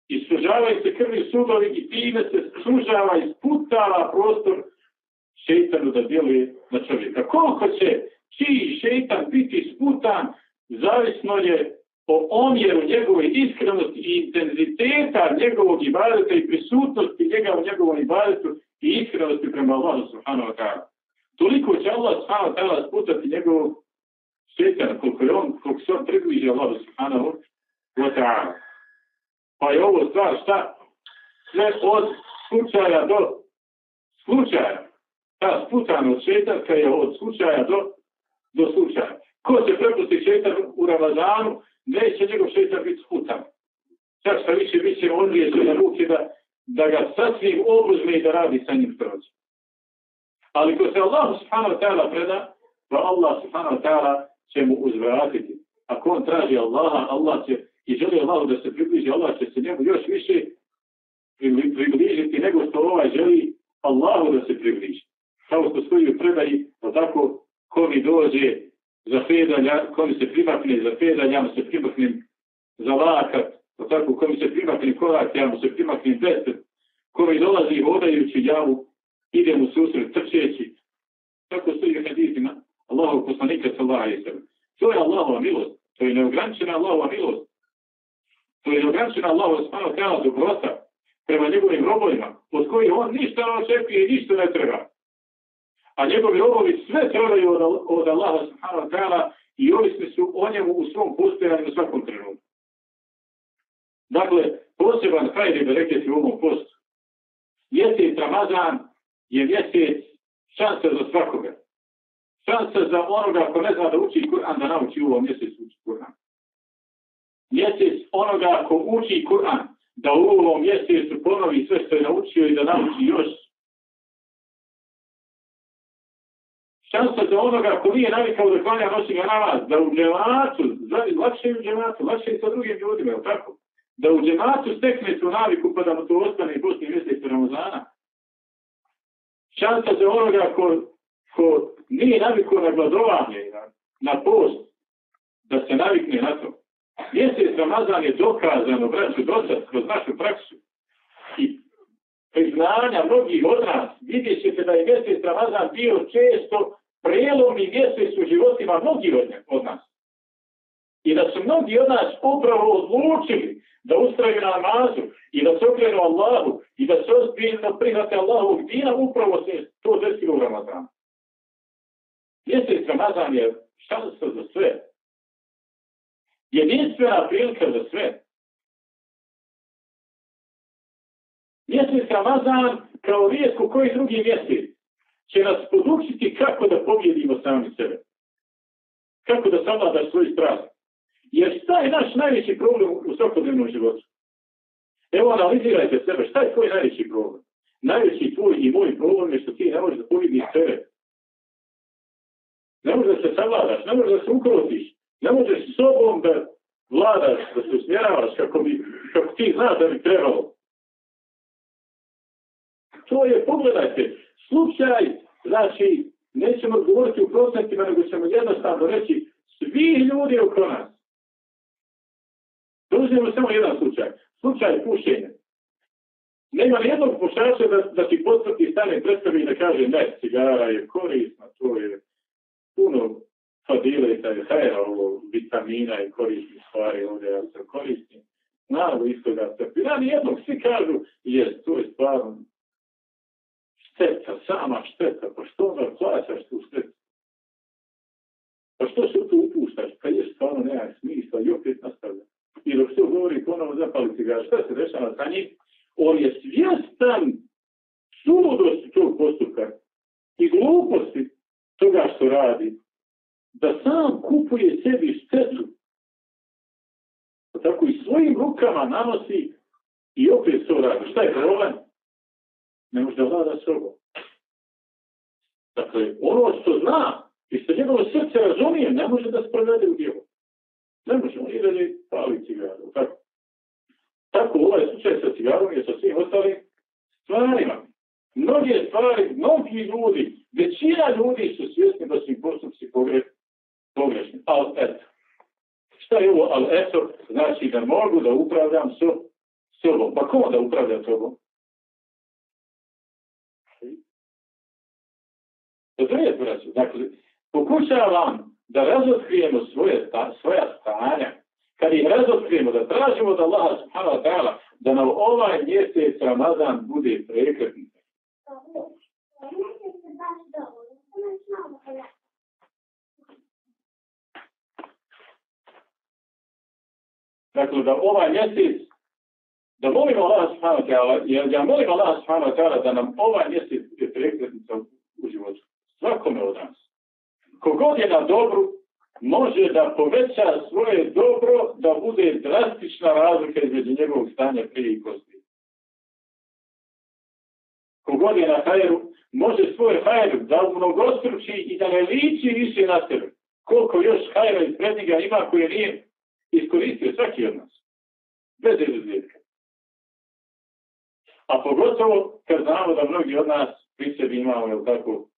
i sužavaju se krvi sudovi i time se sužava i sputava prostor šeitanu da djeluje na čovjeka. Koliko će čiji šeitan biti sputan, zavisno je po omjeru njegove iskrenosti i intenziteta njegovog ibadeta i prisutnosti njega u njegovom ibadetu i iskrenosti prema Allahu subhanahu wa ta'ala. Toliko će Allah subhanahu wa ta'ala sputati njegovog šetana, koliko je on, koliko se on približi Allahu subhanahu wa ta'ala. Pa je ovo stvar šta? Sve od slučaja do slučaja. Ta sputanost šetanka je od slučaja do, do slučaja. Ko se prepusti šetan u Ramazanu, neće njegov šeitan biti sputan. Čak šta više bit će odlije na ruke da, da ga sasvim obuzme i da radi sa njim prođe. Ali ko se Allah subhanahu wa ta'ala preda, pa Allah subhanahu wa ta'ala će mu uzvratiti. Ako on traži Allaha, Allah će i želi Allahu da se približi, Allah će se njemu još više približiti nego što ovaj želi Allahu da se približi. Kao što stoji u predaji, pa tako ko mi dođe za fedanja, ko mi se primakne za fedanja, ja mu se primaknem za lakat, pa tako, ko mi se primakne korak, ja mu se primaknem deset, ko mi dolazi hodajući, ja mu idem u susret trčeći. Tako stoji u hadisima Allahov poslanika sallallahu alaihi sallam. To je Allahova milost. To je neograničena Allahova milost. To je neograničena Allahova smano kao dobrota prema njegovim robovima, od kojih on ništa ne očekuje i ništa ne treba a njegovi robovi sve trebaju od, od Allaha subhanahu wa ta'ala i ovisni su o njemu u svom postojanju u svakom trenutku. Dakle, poseban hajde da reketi u ovom postu. Mjesec Ramazan je mjesec šansa za svakoga. Šansa za onoga ko ne zna da uči Kur'an, da nauči u ovom mjesecu uči Kur'an. Mjesec onoga ko uči Kur'an, da u ovom mjesecu ponovi sve što je naučio i da nauči još šansa za onoga ko nije navikao da klanja noćni namaz, da u džematu, lakše u džematu, lakše i sa drugim ljudima, je tako? Da u džematu stekne tu naviku pa da mu to ostane i poslije mjesec Ramazana. Šansa za onoga ko, ko nije navikao na gladovanje, na, na post, da se navikne na to. Mjesec Ramazan je dokazano, braću, dosad kroz našu praksu. I priznanja mnogih od nas, vidjet ćete da je mjesec Ramazan bio često prijelomni mjesec u životima mnogih od nas. I da su mnogi od nas upravo odlučili da ustraju na namazu i da se okrenu Allahu i da se ozbiljno prihvate Allahovog dina, upravo se to desilo u Ramazanu. Mjesec Ramazan je šansa za sve. Jedinstvena prilika za sve. Mjesec Ramazan kao rijetko koji drugi mjesec će nas podučiti kako da pobjedimo sami sebe. Kako da savladaš svoj strast. Jer šta je naš najveći problem u svakodnevnom životu? Evo analizirajte sebe, šta je tvoj najveći problem? Najveći tvoj i moj problem je što ti ne možeš da povidiš sebe. Ne možeš da se savladaš, ne možeš da se ukrotiš, ne možeš sobom da vladaš, da se usmjeravaš kako, bi, kako ti znaš da bi trebalo. To je, pogledajte, slučaj, znači, nećemo govoriti u procentima, nego ćemo jednostavno reći, svi ljudi oko nas. Uzmimo samo jedan slučaj. Slučaj pušenja. Nema nijednog pušača da, da ti potvrti stane predstavi i da kaže ne, cigara je korisna, to je puno fadileta i hajera ovo vitamina i korisnih stvari ovdje ja se koristim. Naravno isto da se Ja nijednog svi kažu, je, to je stvarno šteta, sama šteta, pa što onda plaćaš tu štetu? Pa što se tu upuštaš? Pa je stvarno nema smisla i opet nastavlja. I dok se govori ponovo zapali cigara, šta se dešava sa njim? On je svjestan suludosti tog postupka i gluposti toga što radi, da sam kupuje sebi štetu, pa tako i svojim rukama nanosi i opet to radi. Šta je problem? Ne može da vlada sobom. Dakle, ono što zna i što njegovo srce razumije, ne može da sprovede u djelo. Ne može, on ide pali cigaru. Tako. tako ovaj slučaj sa cigarom je sa svim ostalim stvarima. Mnoge stvari, mnogi ljudi, većina ljudi su svjesni da su im postupci pogrešni. Ali eto. Šta je ovo? Ali eto, znači da mogu da upravljam s sobom. Pa ko da upravlja sobom? Je braću. Dakle, pokušavam da razotkrijemo svoje, svoja stanja. Kad ih razotkrijemo, da tražimo da Allah subhanahu wa ta'ala da nam ovaj mjesec Ramazan bude prekretnica. Dakle, da ovaj mjesec, da molimo Allah subhanahu wa ta'ala, ja molim Allah subhanahu wa ta'ala da nam ovaj mjesec bude prekretnica u životu. Svakome od nas. Kogod je na dobru, može da poveća svoje dobro, da bude drastična razlika između njegovog stanja prije i poslije. Kogod je na hajeru, može svoj hajer da umnogostruči i da ne liči više na sebe. Koliko još hajera ispred njega ima koje nije iskoristio svaki od nas. Bez izuzetka. A pogotovo kad znamo da mnogi od nas pri sebi imamo, jel tako,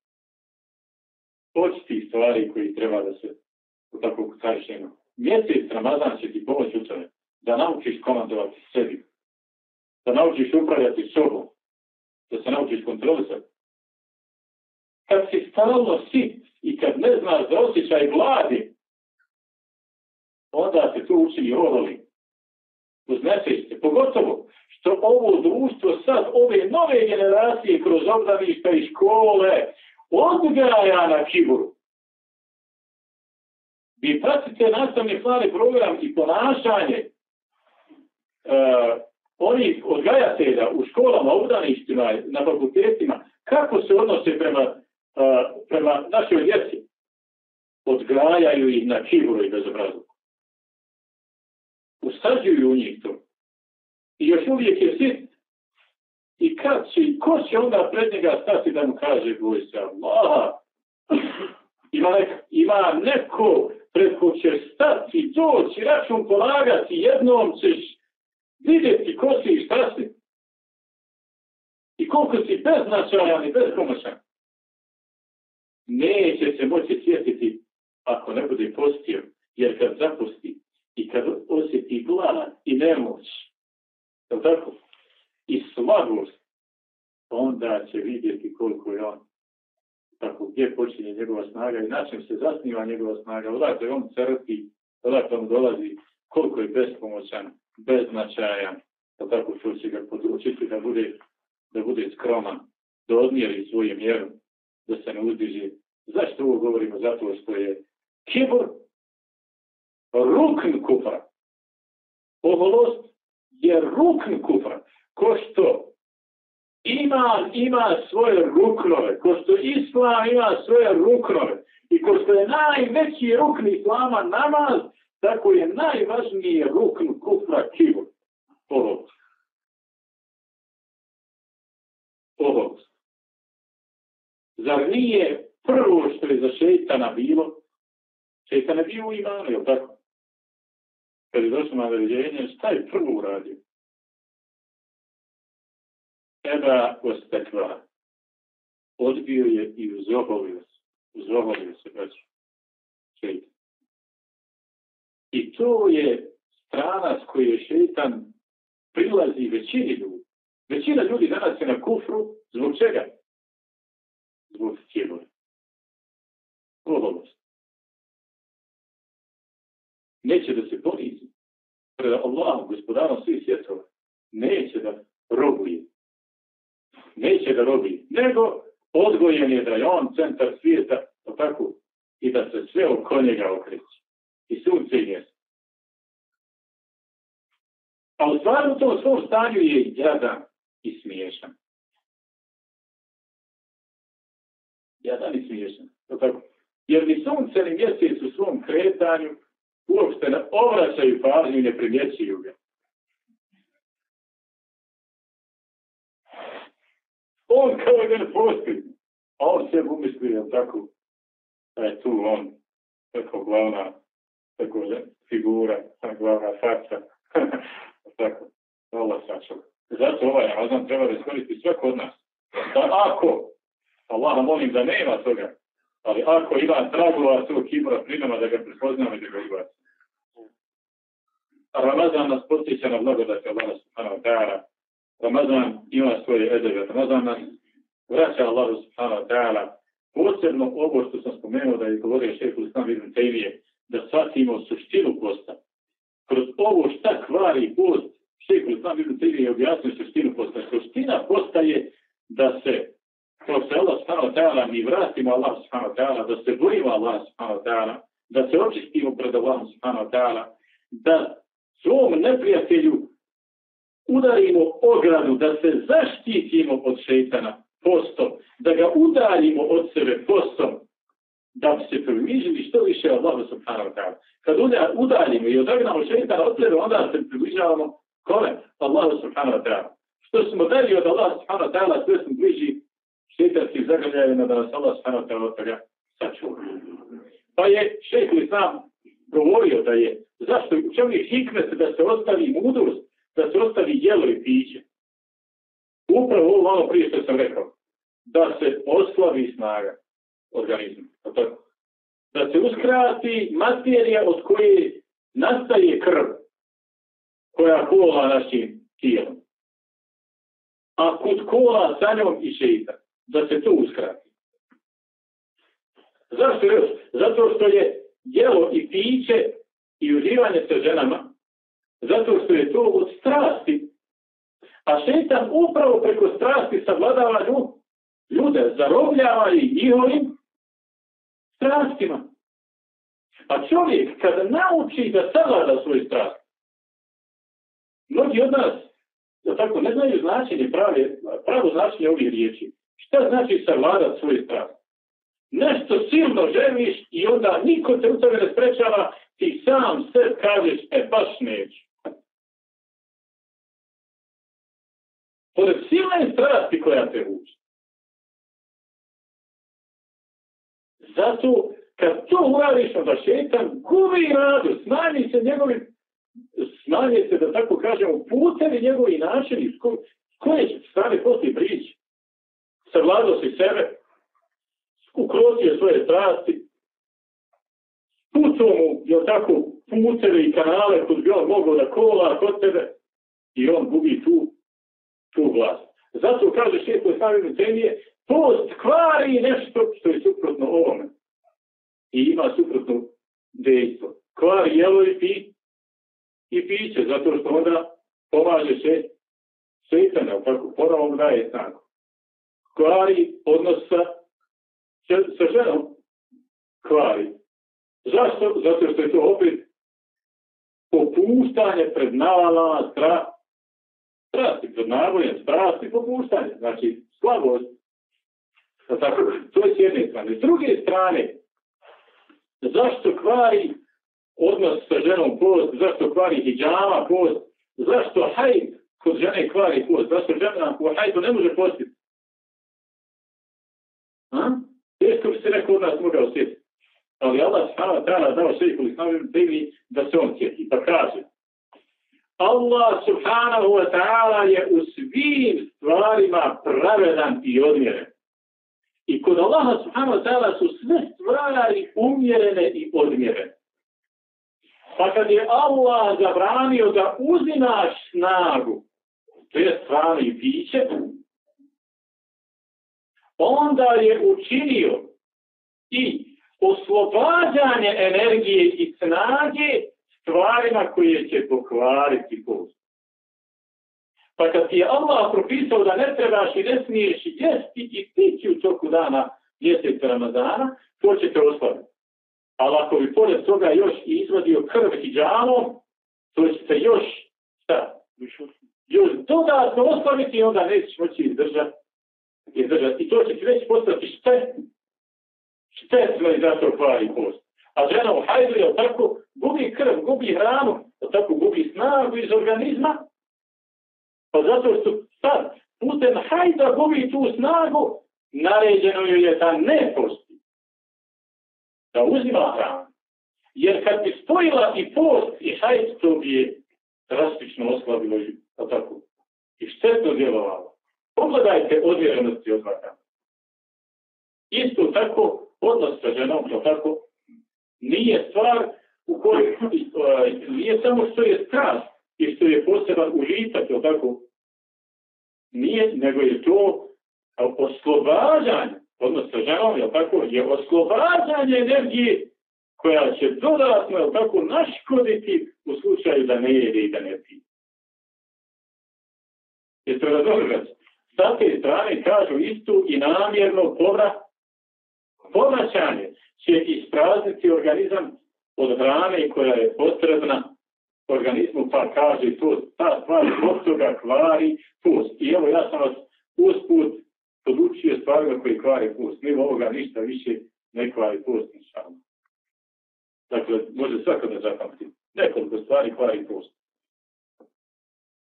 očitih stvari koji treba da se u tako kažemo. Mjesec Ramazan će ti pomoći u tome da naučiš komandovati sebi, da naučiš upravljati sobom, da se naučiš kontrolisati. Kad si stalno sit i kad ne znaš za osjećaj gladi, onda se tu uči i ovoli. Uzneseš se, pogotovo što ovo društvo sad, ove nove generacije kroz obdaništa i škole, odgaja na kiburu. Vi pratite nastavni plan program i ponašanje uh, onih odgajatelja u školama, obdaništima, na fakultetima, kako se odnose prema, uh, prema našoj djeci. Odgajaju ih na kiburu i bezobrazu. Usađuju u njih to. I još uvijek je sit i kad će, ko će onda pred njega stati da mu kaže boj se Allah? Ima, nek, ima neko pred ko će stati, doći, račun polagati, jednom ćeš vidjeti ko si i šta si. I koliko si beznačajan i bezpomoćan. Neće se moći sjetiti ako ne bude postio, jer kad zapusti i kad osjeti glad i nemoć, je tako? i slabost, onda će vidjeti koliko je on tako gdje počinje njegova snaga i na čem se zasniva njegova snaga, odakle on crpi, odakle on dolazi, koliko je bespomoćan, beznačajan, pa tako što će ga podučiti da bude, da bude skroman, da odmjeri svoje mjeru, da se ne uzdiže. Zašto ovo govorimo? Zato što je kibor rukn kufra. Oholost je rukn kufra ko što iman ima svoje ruknove, ko što islam ima svoje ruknove i ko što je najveći rukn islama namaz, tako je najvažniji rukn kufra kibur. Ovo. Ovo. Zar nije prvo što je za šeitana bilo? Šeitan bio u imanu, je tako? Kad je došlo na naređenje, šta je prvo uradio? Eba ostekva. Odbio je i uzoholio se. Uzoholio se, braću. I to je strana s koje šeitan prilazi većini ljudi. Većina ljudi danas je na kufru. Zbog čega? Zbog kjebora. Oholost. Neće da se ponizi. Pred Allahom, gospodarom svih svjetova. Neće da robuje. Neće da robuje. Nego odgojen je da je on centar svijeta, tako, i da se sve oko njega okreće i sunce. A u stvari u svom stanju je jadan i smiješan. Jadan i smiješan. Tako. Jer ni sunce ni mjesec u svom kretanju uopšte ne obraćaju pažnju i ne primjećuju ga. On kao da ne postoji. A on se umisli, tako, da je tu on, tako glavna također figura, glavna faca. Tako, Allah sačuva. Zato ovaj Ramazan treba da iskoristi svako od nas. Da ako, Allah molim da nema toga, ali ako ima tragova svog kibora prinama da ga prepoznamo i da ga izbaci. Ramazan nas podsjeća na blagodati Allah subhanahu wa ta'ala. Ramazan ima svoje edebe. Ramazan nas vraća Allah subhanahu wa ta'ala. Posebno ovo što sam spomenuo da je govorio šefu Islam Ibn Taymiye, da shvatimo suštinu posta. Kroz ovo šta kvari post, šehr Islam Ibn Taymi je objasnio suštinu posta. Suština posta je da se, kao se Allah subhanahu ta'ala, mi vratimo Allah subhanahu ta'ala, da se bojimo Allah subhanahu ta'ala, da se očistimo pred Allah subhanahu ta'ala, da svom neprijatelju udarimo ogradu, da se zaštitimo od šeitana postom, da ga udaljimo od sebe postom, da bi se približili što više Allahu subhanahu wa ta'ala. Kad udaljimo i odagnamo šeitana od sebe, onda se približavamo kome? Allahu subhanahu wa ta'ala. Što smo dalji od Allaha subhanahu ta'ala, sve smo bliži šeitanskih zagrljajima da nas Allah subhanahu ta'ala od toga sačuva. Pa je šeitul Islam govorio da je, zašto je hikmet da se ostavi mudrost, da se ostavi jelo i piće. Upravo ovo malo prije što sam rekao, da se oslavi snaga organizma. Da se uskrati materija od koje nastaje krv koja kola našim tijelom. A kod kola sa njom i šeita. Da se to uskrati. Zašto još? Zato što je jelo i piće i uživanje sa ženama. Zato što je to od strasti. A šeitan upravo preko strasti savladava ljude, zarobljava ih njihovim strastima. A čovjek kada nauči da savlada svoj strast, mnogi od nas da tako ne znaju značenje prave, pravo značenje ovih riječi. Šta znači savladat svoj strast? Nešto silno želiš i onda niko te u tebe ne sprečava, ti sam sve kažeš, e baš neću. Pored silne strasti koja te uči. Zato, kad to uradiš, onda šetan gubi radu, smanji se njegovi, smanji se, da tako kažemo, putevi njegovi načini, s, ko, koje strane poslije prići. Savladao si sebe, ukrotio svoje strasti, pucao mu, jel tako, putevi i kanale kod bi on mogao da kola kod tebe i on gubi tu, tu vlast. Zato kaže šest koji stavimo temije, post kvari nešto što je suprotno ovome. I ima suprotno dejstvo. Kvari jelo i pi i piće, zato što onda pomaže se šeitana, tako ponovo daje snagu. Kvari odnos sa, sa ženom. Kvari. Zašto? Zato što je to opet popuštanje pred navalama strah, strasti, pred nabojem, strasti, popuštanje. Znači, slabost. Tako, to je s jedne strane. S druge strane, zašto kvari odnos sa ženom post, zašto kvari hijjama post, zašto hajd kod žene kvari post, zašto žena u hajdu ne može postiti. Teško bi se neko od nas mogao sjetiti. Ali Allah ta'ala dao šejihu islamim tebi da se on sjeti. Pa kaže, Allah subhanahu wa ta'ala je u svim stvarima pravedan i odmjeren. I kod Allaha subhanahu wa ta'ala su sve stvari umjerene i odmjerene. Pa kad je Allah zabranio da uzimaš snagu, to je strane i piće, onda je učinio i oslobađanje energije i snage stvarima koje će pokvariti post. Pa kad ti je Allah propisao da ne trebaš i ne smiješ jesti i pići u toku dana mjeseca Ramazana, to će te oslabiti. Ali ako bi pored toga još i izvadio krv i džalom, to će se još, šta? Još dodatno oslabiti i onda nećeš moći izdržati. izdržati. I to će ti već postati štetno. Štetno i zato kvari post. A žena u hajdu je tako, gubi krv, gubi hranu, tako gubi snagu iz organizma. Pa zato što sad putem hajda gubi tu snagu, naređeno joj je da ne posti. Da uzima hranu. Jer kad bi spojila i post i hajd, to bi je drastično oslabilo i tako. I štetno djelovalo. Pogledajte odvjerenosti odvaka. Isto tako, odnos sa ženom, to tako, nije stvar u kojoj nije samo što je strast i što je poseban užitak, to tako, nije, nego je to oslobađanje, odnosno sa ženom, je tako, je oslobađanje energije koja će dodatno, je tako, naškoditi u slučaju da ne jede i da ne pije. Jeste razumijete? Sa te strane kažu istu i namjerno povrat, povraćanje će isprazniti organizam od hrane koja je potrebna organizmu, pa kaže to, ta stvar zbog toga kvari pust. I evo ja sam vas usput podučio stvarima koji kvari pust. Mimo ovoga ništa više ne kvari pust. Dakle, može svako da zapamti. Nekoliko stvari kvari pust.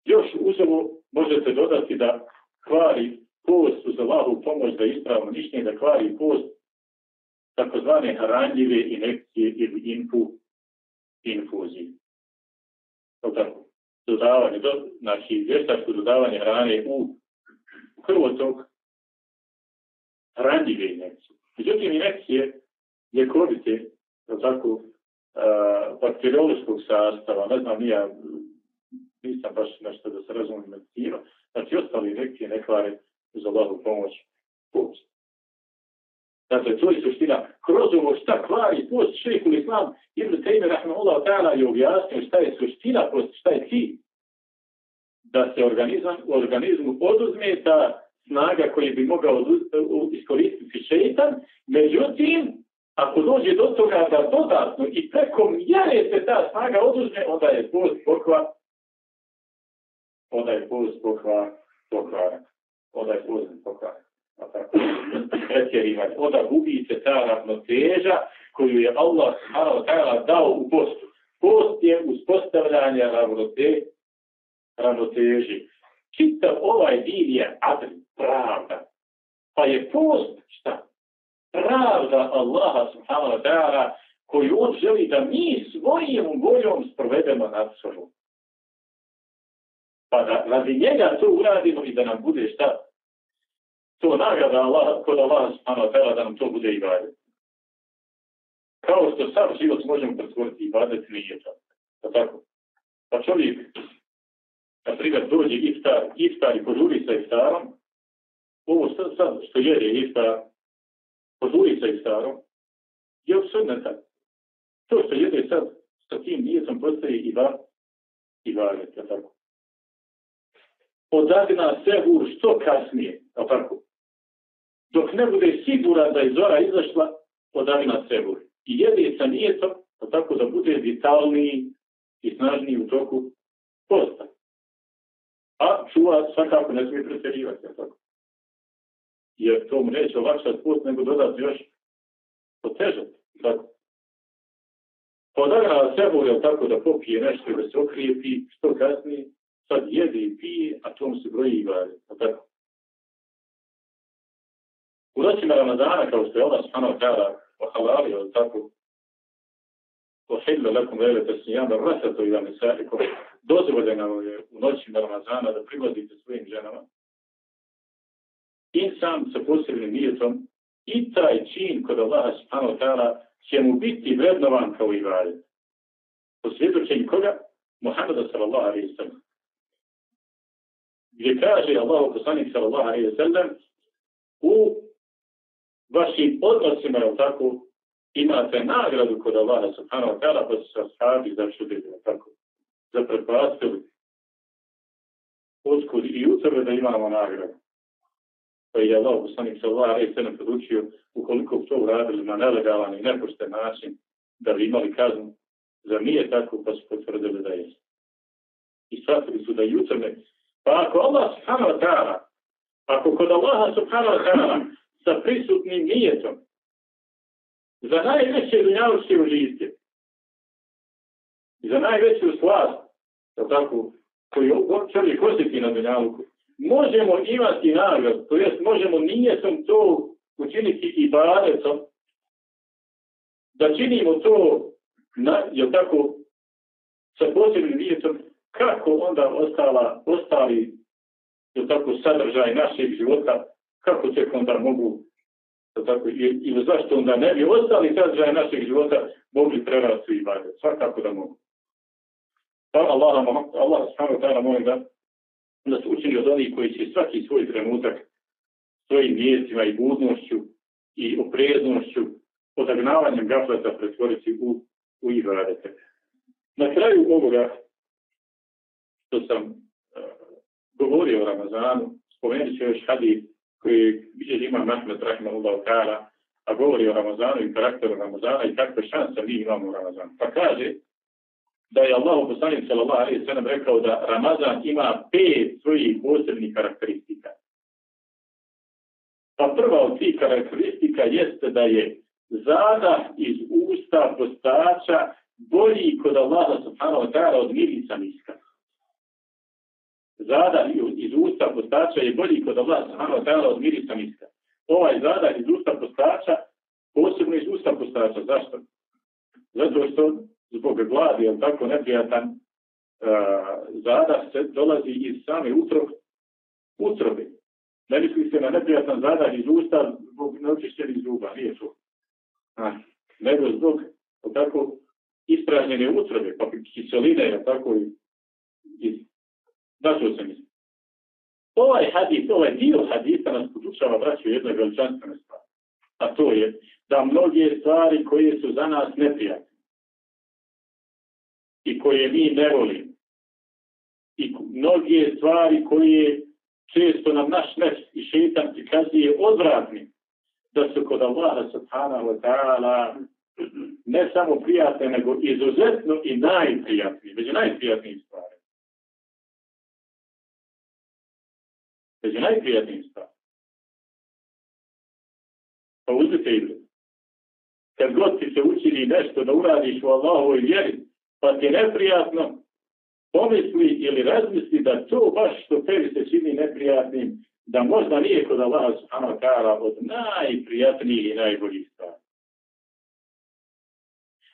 Još uz ovo možete dodati da kvari post uz Allahu pomoć da ispravno mišljenje, da kvari post takozvane hranljive inekcije ili infu, infuzije. Tako, dodavanje, do, znači vještačko dodavanje hrane u krvotok hranljive inekcije. Međutim, inekcije ljekovite, tako, bakteriološkog sastava, ne znam, nija, nisam baš nešto da se razumijem medicinu, znači ostali inekcije ne kvare uz pomoć. Dakle, to je. Kroz ovo šta kvari post šeikul islam, Ibn Tejme rahmanullah ta'ala je objasnio šta je suština post, šta je cilj. Da se organizam, u organizmu oduzme ta snaga koji bi mogao iskoristiti šeitan, međutim, ako dođe do toga da dodatno i preko mjere se ta snaga oduzme, onda je post pokva, onda je post pokva, pokvaran. Onda je post pokvaran pretjerivanje. Onda gubi se ta ravnoteža koju je Allah subhanahu dao u postu. Post je uspostavljanje ravnote, ravnoteži. Čitav ovaj din je adl, pravda. Pa je post šta? Pravda Allaha subhanahu wa ta'ala koju on želi da mi svojim voljom sprovedemo nad sobom. Pa da radi njega to uradimo i da nam bude šta? To nagrada Allah, kod Allah subhanahu wa da nam to bude i. Kao što sam život možemo pretvoriti i badet nijeta. Pa tako. Pa čovjek, na primjer, dođe iftar, iftar i požuri sa iftarom, ovo sad, sad što jede iftar, požuri sa iftarom, je absurdno To što jede sad, sa tim nijetom postaje i va, i valet, tako. Odagna sehur što kasnije, tako dok ne bude siguran da je zora izašla, odavina sebur. I jede sa nijetom, pa tako da bude vitalniji i snažniji u toku posta. A čuva svakako ne smije pretjerivati. Tako. Jer to mu neće olakšati post, nego dodati još otežati. Tako. Podagrala sebu, jel tako, da popije nešto, da se okrijepi, što kasnije, sad jede i pije, a tom se broji i glade. Tako. U noćima Ramazana, kao što je Allah subhanahu ta'ala ohalalio, tako, pohidle lekom velete snijama, vrasato i nisaikom, dozvoljeno je u noćima Ramazana da privodite svojim ženama, insan sa posebnim nijetom i taj čin kod Allaha subhanahu ta'ala će mu biti vrednovan kao i valje. Po svjedočenju koga? Muhammeda sallallahu alaihi sallam. Gdje kaže Allah poslanik sallallahu alaihi sallam u vašim odnosima, je tako, imate nagradu kod Allaha subhanahu wa ta'ala, pa su se ashabi začudili, tako, zaprepastili. Otkud i u tebe da imamo nagradu. Pa je Allah poslanik sallallahu alaihi sallam podučio ukoliko to uradili na nelegalan i nepošten način, da bi imali kaznu. Zar nije tako, pa su potvrdili da je. I shvatili su da i utrme. Pa ako Allah subhanahu wa ta'ala, ako kod Allaha subhanahu wa ta'ala sa prisutnim nijetom, za najveće dunjavučke užitke, za najveću slast, tako, koju čovjek osjeti na dunjavuku, možemo imati nagrad, to jest možemo nijetom to učiniti i barecom, da činimo to, na, jel tako, sa posebnim nijetom, kako onda ostala, ostali, jel tako, sadržaj našeg života, kako se onda mogu, tako, ili zašto onda ne bi ostali sadržaj našeg života mogli prerasti i badet, svakako da mogu. Pa Allah, Allah, Allah, Allah, molim da se učini od onih koji će svaki svoj trenutak svojim vijestima i budnošću i opreznošću odagnavanjem gafleta pretvoriti u, u ibadete. Na kraju ovoga što sam uh, govorio o Ramazanu, spomenut ću još hadith koji bilježi ima Mahmed Rahimahullah Kara, a govori o Ramazanu i karakteru Ramazana i kakve šanse mi imamo u Ramazanu. Pa kaže, da je Allah poslanik sallallahu alejhi ve rekao da Ramazan ima pet svojih posebnih karakteristika. Pa prva od tih karakteristika jeste da je zada iz usta postača bolji kod Allaha subhanahu wa ta'ala od mirica miska. Zada iz usta postača je bolji kod Allaha subhanahu wa od mirica miska. Ovaj zada iz usta postača, posebno iz usta postača. Zašto? Zato što zbog gladi, je tako neprijatan zada se dolazi iz same utrov, utrobe. Ne misli se na neprijatan zada iz usta zbog neočišćenih zuba, nije to. Nego zbog tako ispražnjene utrobe, pa kiseline, je tako iz... Da što se misli. Ovaj hadis, ovaj dio hadisa nas podučava braću jednoj veličanstvene stvari. A to je da mnoge stvari koje su za nas neprijatne, i koje mi ne volimo. I mnoge stvari koje često nam naš nefs i šeitan prikazuje odvratni, da su kod Allaha subhanahu wa ta'ala ne samo prijatne, nego izuzetno i najprijatnije, među najprijatnijih stvari. Među najprijatnijih stvari. Pa uzmite ili. Kad god ti se učini nešto da uradiš u Allahovoj vjeri, pa ti je neprijatno, pomisli ili razmisli da to baš što tebi se čini neprijatnim, da možda nije kod Allaha subhanahu ta'ala od najprijatnijih i najboljih stvari.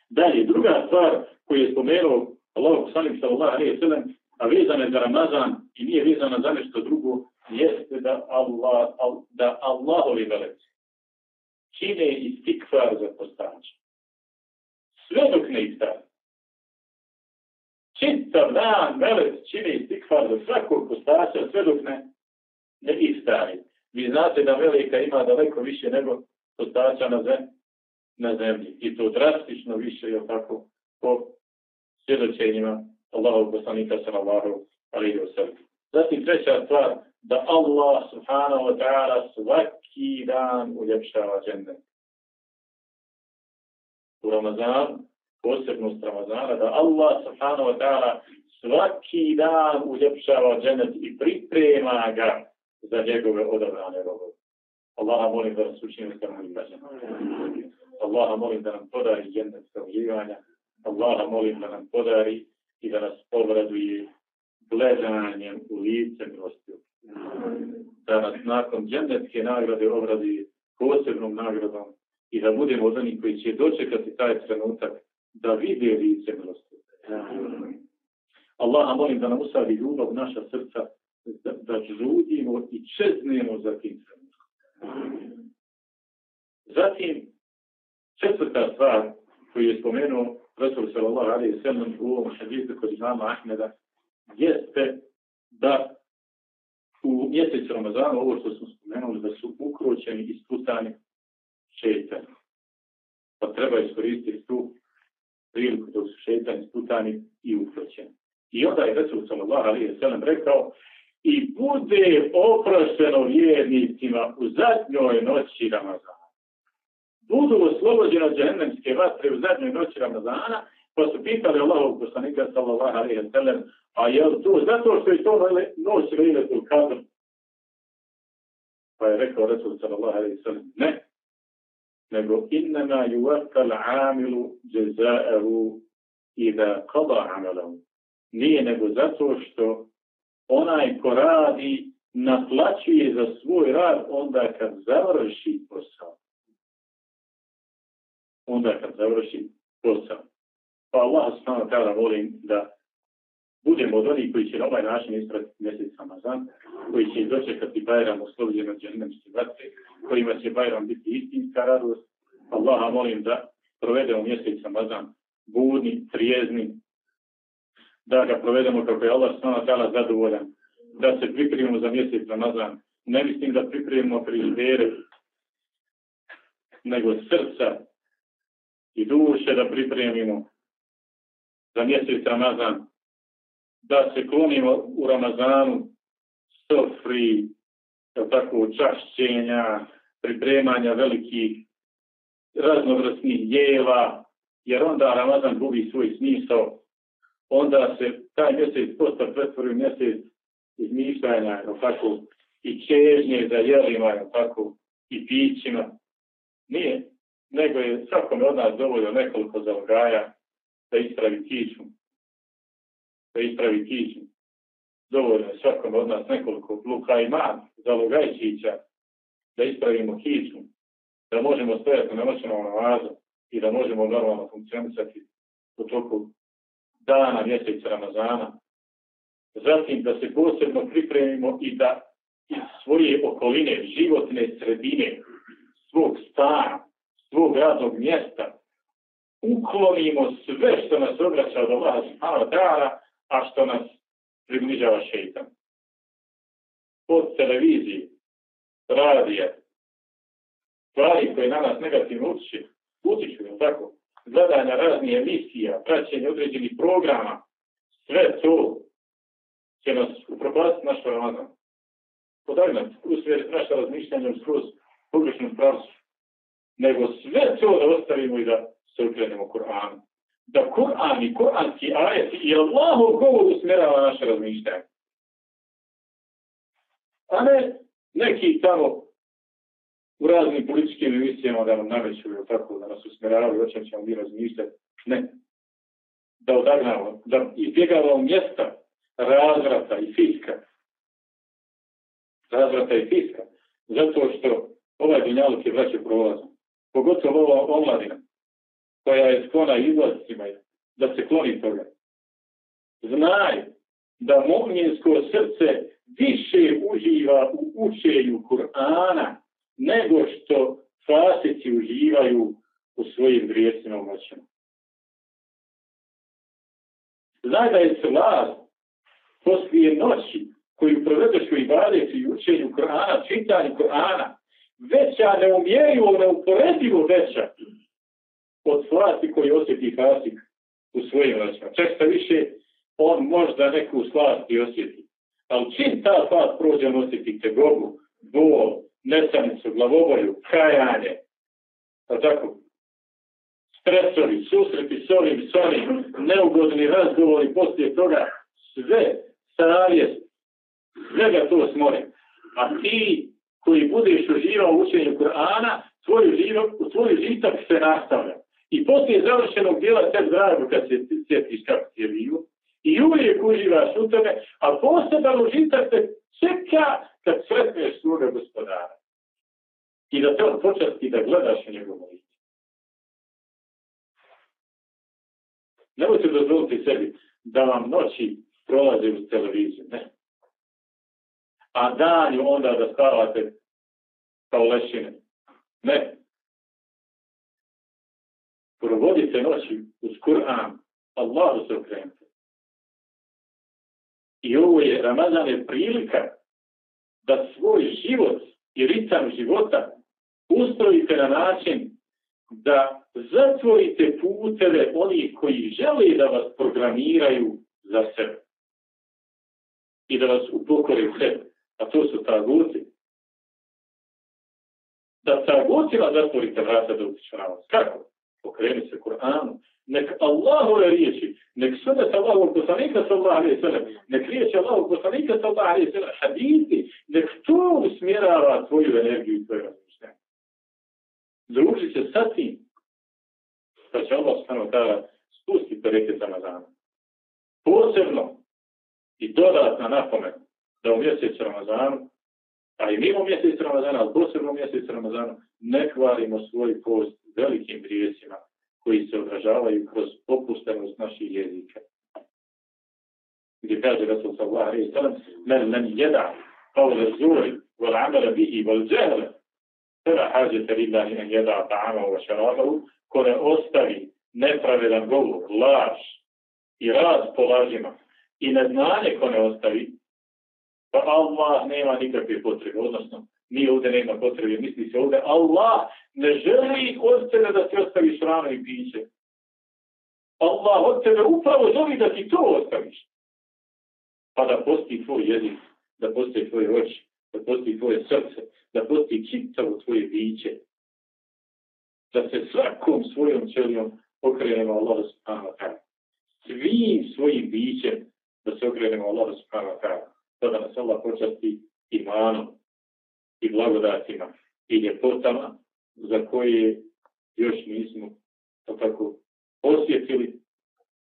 Dalje, druga stvar koju je spomenuo Allah poslanik sallallahu alaihi a vezana je za Ramazan i nije vezana za nešto drugo, jeste da Allah, da Allahovi meleci čine istikvar za postače. Sve dok ne istane čitav dan melec čini istikvar za svakog postaća sve dok ne, ne istari. Vi znate da velika ima daleko više nego postaća na, zem, na zemlji. I to drastično više, je tako, po svjedočenjima Allahov poslanika sallallahu alaihi wa sallam. Zatim treća stvar, da Allah subhanahu wa ta'ala svaki dan uljepšava džennet. U Ramazanu posebnost Ramazana, da Allah subhanahu wa ta'ala svaki dan uljepšava dženet i priprema ga za njegove odabrane robove. Allaha molim da nas učinimo sa mojim građanima. Allaha molim da nam podari dženet sa uživanja, Allaha molim da nam podari i da nas obraduje gledanjem u lice milosti. Da nas nakon džendetske nagrade obradi posebnom nagradom i da budemo od onih koji će dočekati taj trenutak da vide lice milosti. Allaha molim da nam usadi ljubav naša srca, da, da žudimo i čeznemo za tim trenutkom. Zatim, četvrta stvar koju je spomenuo Rasul sallallahu alaihi sallam u ovom hadisu kod imama Ahmeda, jeste da u mjesecu Ramazana, ovo što smo spomenuli, da su ukročeni i sputani šetani. Pa treba iskoristiti tu priliku da su šetani sputani i ukročeni. I onda je Resul sallallahu alaihi sallam rekao i bude oprošteno vjernicima u zadnjoj noći Ramazana budu oslobođeni od džehennemske vatre u zadnjoj noći Ramazana, pa su pitali Allahov poslanika sallallahu alaihi wa sallam, a je li to zato što je to noć Lejletul Kadr? Pa je rekao Resul sallallahu alaihi wa sallam, ne, nego innama yuwakkal amilu jazaa'ahu idha qada amalahu. Nije nego zato što onaj ko radi naplaćuje za svoj rad onda kad završi posao onda kad završi posao. Pa Allah subhanahu wa volim da budemo od onih koji će na ovaj način ispratiti mjesec Ramazan, koji će dočekati Bajram oslovljeno džahnemske vatre, kojima će Bajram biti istinska radost. Allaha molim da provedemo mjesec Ramazan budni, trijezni, da ga provedemo kako je Allah subhanahu zadovoljan, da se pripremimo za mjesec Ramazan. Ne mislim da pripremimo frižidere, nego srca i duše da pripremimo za mjesec Ramazan, da se klonimo u Ramazanu sofri, tako čašćenja, pripremanja velikih raznovrsnih jela, jer onda Ramazan gubi svoj smisao, onda se taj mjesec posta pretvori mjesec izmišljanja, tako, i čežnje za jelima, tako, i pićima. Nije nego je svakome od nas dovoljno nekoliko zalogaja da ispravi kiču. Da ispravi kiču. Dovoljno je svakome od nas nekoliko luka i mat zalogajčića da ispravimo kiču. Da možemo stojati na noćnom namazu i da možemo normalno funkcionisati u toku dana, mjeseca Ramazana. Zatim da se posebno pripremimo i da iz svoje okoline, životne sredine, svog stana, svog radnog mjesta, uklonimo sve što nas obraća od Allaha subhanahu a što nas približava šeitan. Od televizije, radija, stvari koje na nas negativno utiču, utiču, tako, gledanja raznih emisija, praćenje određenih programa, sve to će nas upropastiti naš Ramazan. Podaj nas, usvjeriti naše razmišljanje skroz pogrešnom pravcu nego sve to da ostavimo i da se ukrenemo Kur'anu. Da Kur'an i Kur'anski ajeti i Allahov govor usmjerava naše razmišljanje. A ne neki tamo u raznim političkim emisijama da nam nameću ili tako, da nas usmjeravaju, o ćemo mi razmišljati. Ne. Da odagnamo, da izbjegavamo mjesta razvrata i fiska. Razvrata i fiska. Zato što ovaj dunjaluk je vraćao prolazom pogotovo ova omladina, koja je sklona izlazcima, da se kloni toga. Znaj da mu'minsko srce više uživa u učenju Kur'ana nego što fasici uživaju u svojim grijesima moćama. Znaj da je slad poslije noći koju provedeš u ibadetu i učenju Kur'ana, čitanju Kur'ana, veća, neumjerivo, neuporedivo veća od slasti koji osjeti fasik u svojim vraćima. Čak više on možda neku slast i osjeti. Ali čim ta slast prođe, on osjeti tegobu, bol, nesanicu, glavobolju, kajanje, pa tako, stresovi, susreti s ovim, s neugodni razgovori poslije toga, sve, savjest, sve ga to smore. A ti koji budeš uživao u učenju Kur'ana, tvoj, žitak se nastavlja. I poslije završenog dijela te drago kad se sjetiš kako je bilo. I uvijek uživaš u tome, a poseban užitak te čeka kad sretneš svoga gospodara. I da te on počasti da gledaš u njegovu lice. Nemojte dozvoliti sebi da vam noći prolaze uz televiziju. Ne. A danju onda da spavate kao lešine. Ne. Provodite noći uz Kur'an. Allahu se okrenite. I ovo je, Ramazan je prilika da svoj život i ritam života ustrojite na način da zatvorite puteve onih koji žele da vas programiraju za sebe. I da vas upokore sebe. A to su taguti. Da tagutima zatvorite vrata da utiču na vas. Kako? Pokreni se Kur'anu. Nek Allahove riječi, nek sunet Allahovog poslanika sallallahu alaihi sallam, nek riječi Allahovog poslanika sallallahu alaihi sallam, hadisi, nek to usmjerava tvoju energiju i tvoje razmišljanje. Druži se sa tim, da će Allah stano tada spustiti bereket Ramazana. Posebno i dodatna napomen da u mjesecu Ramazanu, a i mimo mjesecu Ramazana, ali posebno u mjesecu Ramazanu, ne kvarimo svoj post velikim grijesima koji se odražavaju kroz opustenost naših jezika. Gdje kaže Rasul sallallahu alaihi sallam, men men jeda qavle zuri, wal amala bihi, wal džehle, fela hađete lillahi en jeda ta'amahu wa šarabahu, ko ne ostavi nepravedan govor, laž i raz po lažima i neznanje ko ne ostavi, pa Allah nema nikakve potrebe, odnosno mi ovdje nema potrebe, misli se ovdje, Allah ne želi od tebe da ti ostaviš hranu i piće. Allah od tebe upravo želi da ti to ostaviš. Pa da posti tvoj jezik, da posti tvoje oči, da posti tvoje srce, da posti čitavo tvoje biće. Da se svakom svojom ćelijom okrenemo Allah subhanahu wa ta'ala. Svim svojim bićem da se okrenemo Allah subhanahu wa ta'ala. Tada nas Allah počasti imanom i blagodatima i ljepotama za koje još nismo tako osjetili,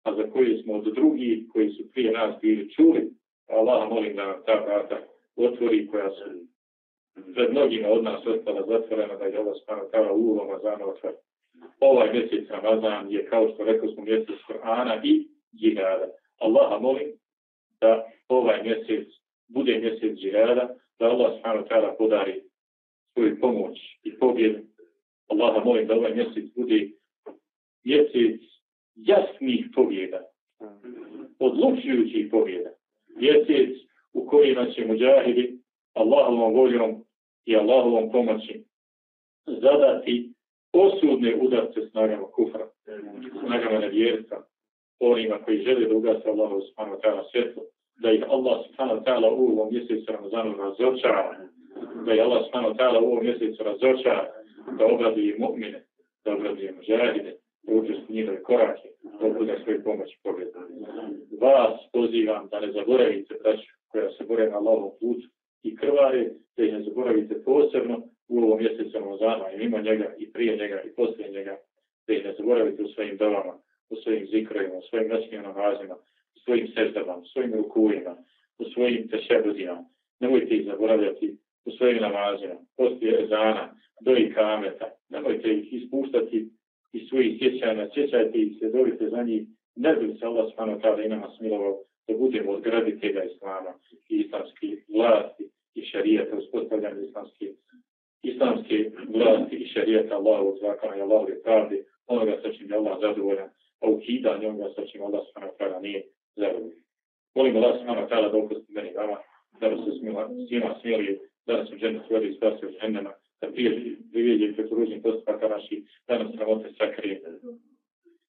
a za koje smo od drugih koji su prije nas bili čuli. Allah molim da nam ta vrata otvori koja su pred mnogima od nas ostala zatvorena, da je ova spana tava u Ramazana otvori. Ovaj mjesec Ramazan je, kao što rekao smo, mjesec Korana i džihada. Allaha molim da ovaj mjesec bude mjesec džihada, da Allah subhanahu ta'ala podari svoju pomoć i pobjedu. Allaha molim da ovaj mjesec bude mjesec jasnih pobjeda, odlučujućih pobjeda. Mjesec u kojima će muđahidi Allahovom voljom i Allahovom pomoći zadati osudne udarce snagama kufra, snagama nevjerstva, onima koji žele da ugase Allahu subhanahu ta'ala svjetlo, da ih Allah subhanahu ta'ala u ovom mjesecu Ramazanu razočara, da je Allah subhanahu ta'ala u ovom mjesecu razočara, da obraduje mu'mine, da obraduje mužahide, da učesti njihove korake, da bude svoj pomoć pobjede. Vas pozivam da ne zaboravite braću koja se bore na Allahom putu i krvari, da ih ne zaboravite posebno u ovom mjesecu Ramazana i mimo njega i prije njega i poslije njega, da ih ne zaboravite u svojim domama, u svojim zikrojima, u svojim noćnim namazima, svojim seždama, svojim rukujima, u svojim tešebudima. Nemojte ih zaboravljati u svojim namazima, poslije ezana, do i kameta. Nemojte ih ispuštati iz svojih sjećanja, sjećajte ih se, dovite za njih. Ne bi se Allah smano kada i nama smilovao da budemo od graditelja Islama i islamske vlasti i šarijata, uspostavljanja islamske, islamske vlasti i šarijata Allahovog zakona i Allahove pravde, onoga sa čim je Allah zadovoljan, a ukidanje onoga sa čim Allah smano kada nije zadovoljan. Molim Allah smano kada da oprosti meni vama, da nas svima smijeli, da nas u džene stvori i spasi od dženema, da prije privijeđe preko ružnih postupaka naših, da nam sramote sakrije.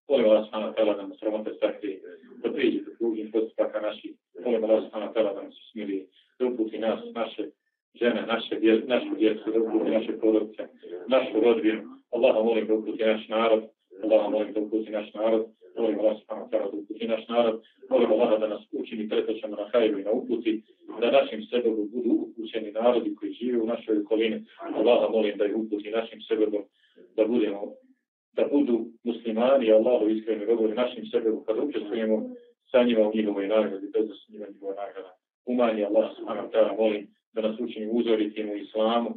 Molim Allah smano kada da nam sramote sakrije, da prijeđe preko ružnih postupaka naših, molim Allah smano kada da nam se smili, da uputi nas, naše žene, naše dje, našu djecu, da uputi naše porodice, našu rodbinu. Allah molim da uputi naš narod, Allah molim da uputi naš narod, molim Allah subhanahu wa da uputi naš narod, molim Allah da nas učini pretečama na hajru i na uputi, da našim sebebom budu upućeni narodi koji žive u našoj okolini. Allah molim da ih uputi našim sebebom, da budemo da budu muslimani, Allahu iskreni robovi našim sebe, kada učestvujemo sa njima u njihovoj nagradi, bez da su njima njihova nagrada. Umani Allah subhanahu ta'ala, molim da nas učini uzoritim u islamu,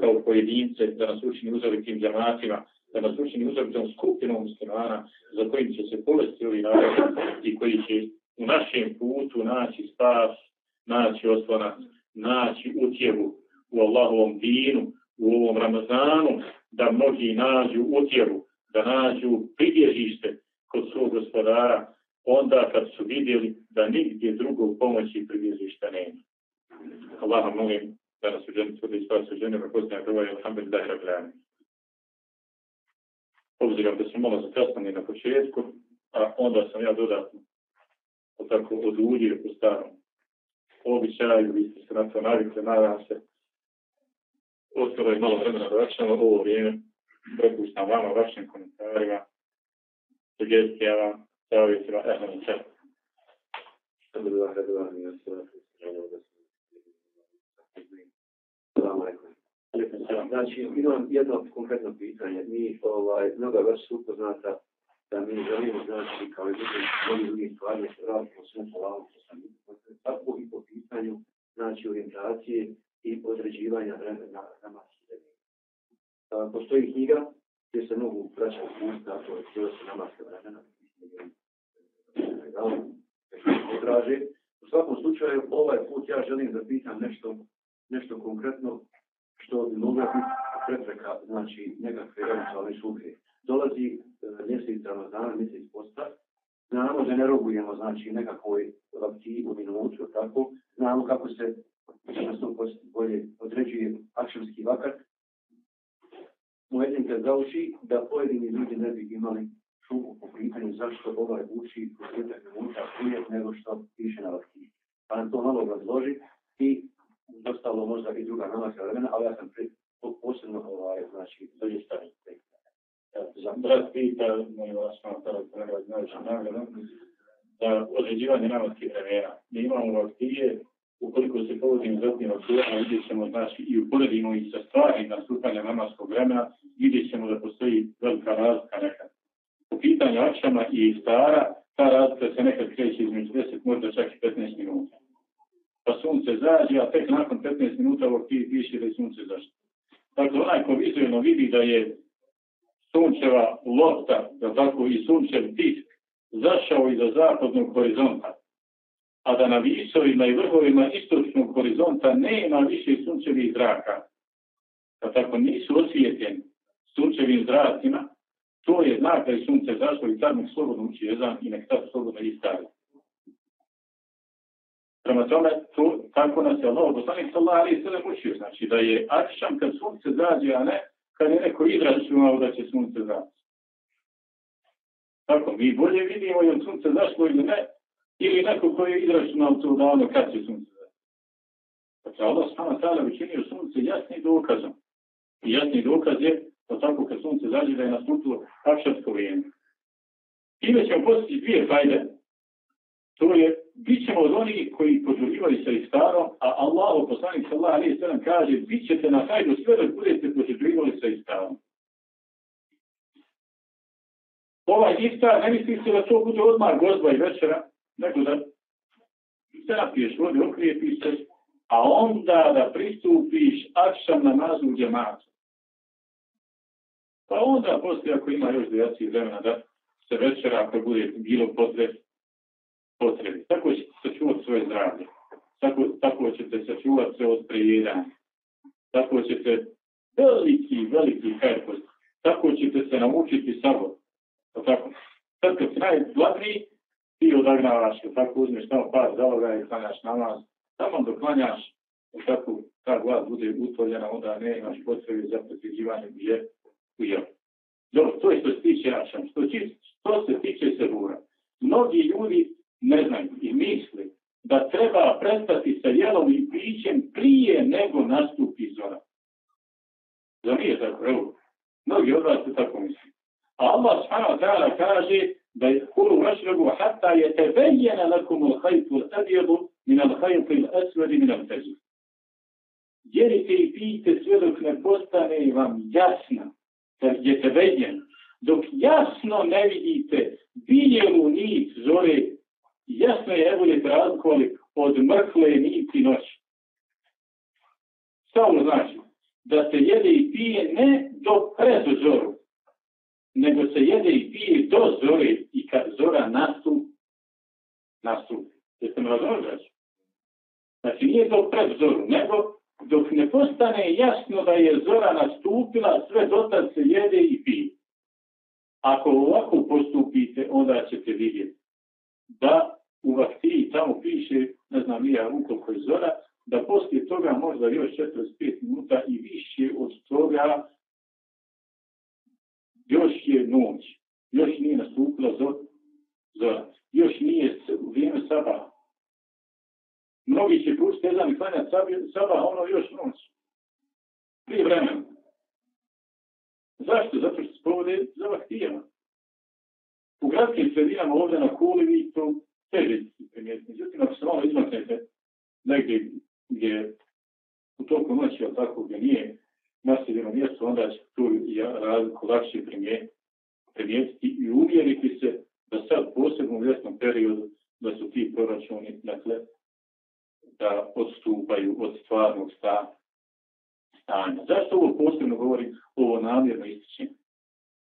kao pojedince, da nas učini uzoritim džamatima, da nas učini uzoritom skupinom muslimana, za kojim će se povesti ovi narodi i koji će u našem putu naći spas, naći oslonac, naći utjevu u Allahovom dinu, u ovom Ramazanu, da mnogi nađu utjevu, da nađu pribježište kod svog gospodara, onda kad su vidjeli da nigdje drugog pomoći i pribježišta nema. Allaha molim da nas u ženi tvrdi spas u žene, prepoznaju prvo je alhamdulillah rabljani. Obzirom da sam malo zakasnili na početku, a onda sam ja dodatno tako oduljio po starom običaju, vi ste se na to navikli, nadam se. Ostalo je malo vremena da vraćamo ovo vrijeme. Prepuštam vama, vašim komentarima, sugestijama, savjetima, evo mi čas. Znači, imam jedno konkretno pitanje. Mi, ovaj, mnoga vas su upoznata da mi želimo, znači, kao i drugi drugi stvari, da se vratimo sve po lavu, tako i po pitanju, znači, orijentacije i određivanja vremena na maske. Postoji knjiga gdje se mogu vraćati put, tako, gdje se namaske vremena, traže. U svakom slučaju, ovaj put ja želim da pitam nešto, nešto konkretno što bi mogla biti prepreka, znači nekakve eventualne šuke. Dolazi e, mjesec Ramazana, mjesec posta, znamo da ne robujemo, znači nekakvoj vakciji u minutu, tako, znamo kako se sto bolje određuje akšamski vakar. Mojedim kad zauči da pojedini ljudi ne bi imali šumu po pitanju zašto ovaj uči u 10 minuta prije nego što piše na vakciji. Pa nam to malo razloži i dostalo možda i druga namaska vremena, ali ja sam pri, posebno ovaj, znači, dođestavim. Za brat pita, molim vas, vam tada kolega znajući nagrada, da određivanje namaskih vremena. Mi imamo vakcije, ukoliko se povodimo zatim vakcijama, vidjet ćemo, znači, i uporedimo ih sa stvarnim nastupanja namaskog vremena, vidjet ćemo da postoji velika razlika nekad. U pitanju akšama i stara, ta razlika se nekad kreće između 10, možda čak i 15 minuta pa sunce zađe, a tek nakon 15 minuta ovog ti piše da je sunce zašto. Dakle, onaj ko vizualno vidi da je sunčeva lopta, da tako i sunčev disk, zašao iza zapadnog horizonta, a da na visovima i vrhovima istočnog horizonta nema više sunčevih zraka, da tako nisu osvijetljeni sunčevim zracima, to je znak da je sunce zašlo i sad nek slobodno uči jezan i nek sad slobodno istavi. Prema tome, tu, tako nas je Allah, poslanik sallallahu alaihi sallam učio, znači da je akšam kad sunce zađe, a ne kad je neko izračunao da će sunce zaći. Tako, mi bolje vidimo je sunce zašlo ili ne, ili neko koji je izračunao to davno kad će sunce zaći. Znači, Allah sama tada učinio sunce jasni dokazom. I jasni dokaz je da tako kad sunce zađe da je nastupilo akšamsko vrijeme. Ime ćemo postići dvije fajde. To je bit ćemo od onih koji požurivaju sa istarom, a Allah, poslanik sallallahu alaihi sallam, kaže, bit ćete na hajdu sve da budete požurivali sa istarom. Ovaj istar, ne mislite da to bude odmah gozba i večera, nego da se napiješ vode, okrijepiš se, a onda da pristupiš akšam na nazu džematu. Pa onda poslije, ako ima još dejaci vremena, da se večera, ako bude bilo potreb, potrebi. Tako ćete sačuvati svoje zdravlje. Tako, tako ćete sačuvati se od prejedanja. Tako ćete veliki, veliki hajpost. Tako ćete se naučiti sabor. Tako. Sad kad si najgladniji, ti odagnavaš, tako uzmeš tamo par zaloga i klanjaš namaz. Tamo dok klanjaš, tako ta glad bude utoljena, onda ne imaš potrebe za potvrđivanje gdje u jel. Dobro, to je što se tiče ašam. Što, što se tiče sebura. Mnogi ljudi ne znaju i misli da treba prestati sa jelom i pićem prije nego nastupi zora. Da nije tako, evo. Mnogi od vas su tako misli. A Allah subhanahu ta'ala kaže da je kulu vašrabu hatta je tebejjena lakum al hajtu al min al hajtu al asvadi min al. Jerite i pijte sve dok ne postane vam jasna da je tebejjen, dok jasno ne vidite bijelu nit zore, jasno je evo je razlikovali od mrkle niti noći. Šta ovo znači? Da se jede i pije ne do pred zoru, nego se jede i pije do zore i kad zora nastup, nastup. Jeste mi razumeli? Znači nije to pred nego dok ne postane jasno da je zora nastupila, sve dotad se jede i pije. Ako ovako postupite, onda ćete vidjeti da u vaktiji tamo piše, ne znam nija koliko je zora, da poslije toga možda još 45 minuta i više od toga još je noć, još nije nastupila zora, još nije vrijeme saba. Mnogi će pustiti ezan i klanjati saba, ono još noć. Prije vremena. Zašto? Zato što se provode za vaktijama. U gradskim sredinama ovdje na kuli vi to teže primijetiti. Međutim, ako se malo izmaknete negdje gdje u toku noći, ali tako, gdje nije naseljeno mjesto, onda će tu razliku lakše primijetiti i uvjeriti se da sad posebno u ljetnom periodu da su ti proračuni, dakle, da odstupaju od stvarnog stanja. Zašto ovo posebno govorim, ovo namjerno ističem?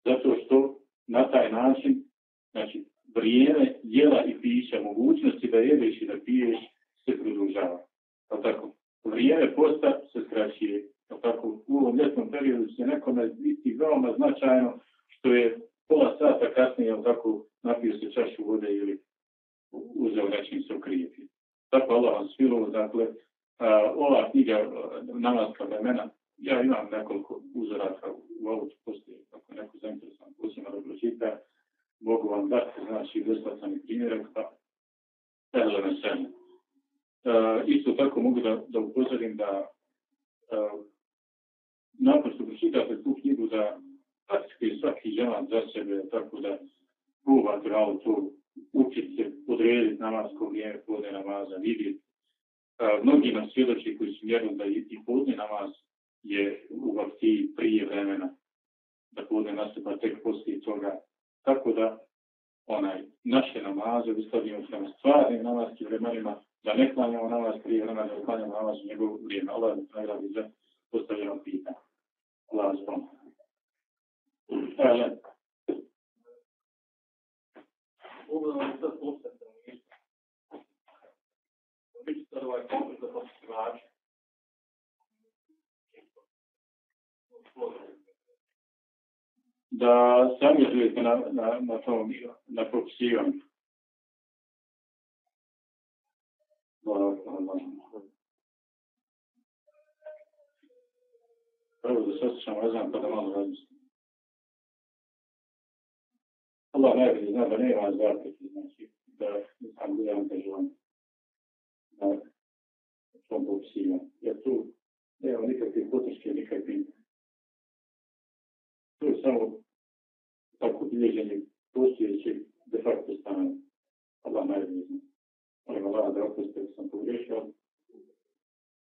Zato što na taj način, znači, vrijeme jela i pića, mogućnosti da jedeš i da piješ se produžava. Pa tako, vrijeme posta se skraćuje. Pa tako, u ovom ljetnom periodu se nekome biti veoma značajno što je pola sata kasnije, tako, napio se čašu vode ili uzeo nečim se okrijeti. Tako Allah vam dakle, ova knjiga namaska vremena, ja imam nekoliko uzoraka u autu, postoji ako neko zainteresovan posebno da pročita, mogu vam dati, znači, besplatan primjerak, pa evo me sve. isto tako mogu da, da upozorim da uh, nakon što pročitate tu knjigu da praktički svaki želan za sebe, tako da probate auto, učiti se, odrediti namasko vrijeme, podne namaza, vidjeti. Mnogi nam svjedoči koji su vjerili da i podne namaz je u vakciji prije vremena, da podne nastupa tek poslije toga. Tako da onaj, naše namaze uskladimo prema stvarnim namaskim vremenima, da ne klanjamo namaz prije vremena, da klanjamo namaz u njegovu vrijeme. Allah da nagradi za postavljeno pitanje. Allah ovaj komplet za posjećivače. Da samjetujete na, na, na tom, na popisivanju. Prvo da saslušamo razam pa da malo razmislimo. Allah najbolje zna da nema zapreke, znači da sam bude angažovan na tom popisivanju. Jer tu nema nikakve potrške, nikakve to je samo tako bilježenje postojećeg de facto stanja. Allah najbolje zna. Molim Allah da oprosti sam pogrešio.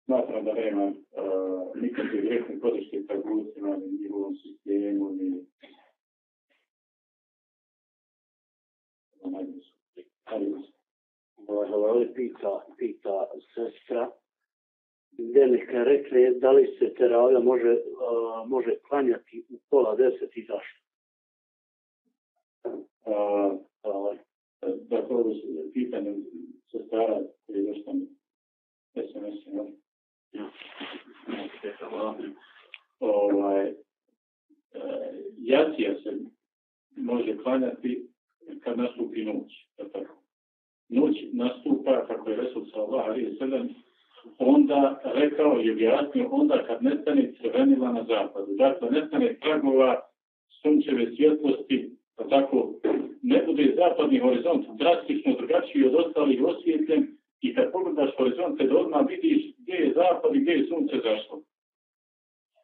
Smatram da nema uh, nikakve direktne podrške trgovcima, ni njihovom sistemu, ni Ovdje pita, pita sestra, Velika rekli da li se teravija može, uh, može klanjati u pola deset i zašto? Dakle, ovo je pitanje sestara koji još tam SMS, ja? Ovaj, jacija se može klanjati kad nastupi noć. Tako. Noć nastupa, kako je Resul sallallahu alaihi sallam, onda rekao je objasnio, onda kad nestane crvenila na zapadu. Dakle, nestane tragova sunčeve svjetlosti, pa tako ne bude zapadni horizont drastično drugačiji od ostalih osvjetljen i kad pogledaš horizonte da odmah vidiš gdje je zapad i gdje je sunce zašlo.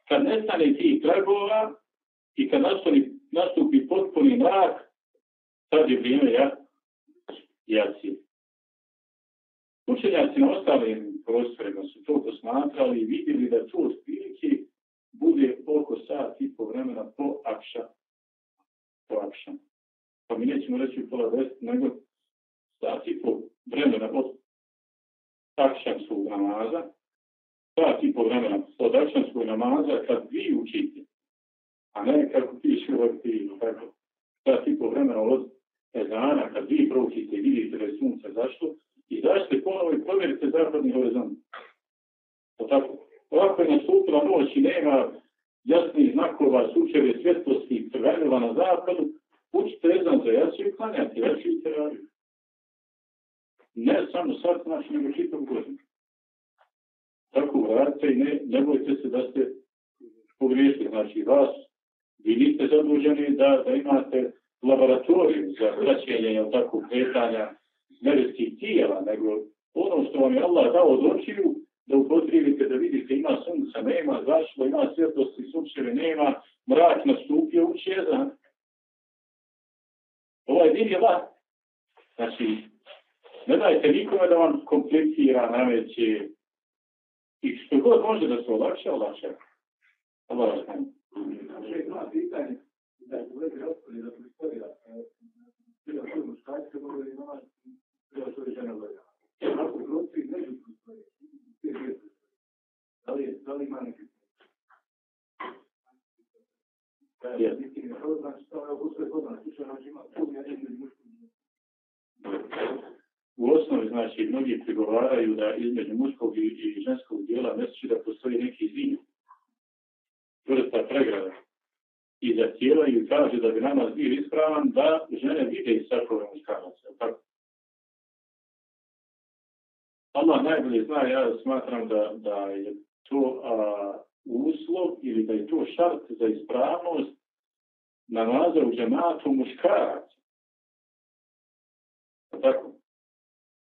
Kad nestane tih tragova i kad nastupi, nastupi potpuni mrak, sad je vrijeme ja, jacije. Učenjaci na ostalim prostorima su to posmatrali i vidjeli da to otprilike bude oko sat i po vremena po akša. Po akša. Pa mi nećemo reći pola deset, nego sat i po vremena od akšanskog namaza, sat i po vremena od akšanskog namaza kad vi učite, a ne kako piše u aktivu. Sat i po vremena od ezana, kad vi proučite i vidite da je sunce zašlo, i zašto ponovo i provjerite zapadni horizont. To tako. Ovako je nastupila noć i nema jasnih znakova sučeve svjetlosti crvenila na zapadu, učite ezan za jaciju, i teraviju. Ne samo sad, znači, nego čitav godinu. Tako vratite i ne, ne bojte se da ste pogriješili. Znači, vas, vi niste zaduženi da, da imate laboratoriju za praćenje, jel tako, kretanja nebeskih tijela, nego ono što vam je Allah dao od očiju, da upotrijebite da vidite ima sunca, nema, zašlo, ima svjetlosti, sunčeve, nema, mrak nastupio u čezan. Ovaj din je lak. Znači, ne dajte nikome da vam komplicira, nameće. I što god može da se olakša, olakša. Allah vas. Znači, ima pitanje da je uvijek raspoli da predstavlja bila svoj muškarci, kako je bila svoj žena volja. Ako proci među prostorije, da li, da li ima neki U osnovi, znači, mnogi prigovaraju da između muškog i, ženskog dijela misli da postoji neki zid, vrsta pregrada. I zahtijevaju i kaže da bi nama bio ispravan da žene vide i sakove muškaraca. Tako? Allah najbolje zna, ja smatram da, da je to a, uslov ili da je to šart za ispravnost namaza u džematu muškaraca. Tako?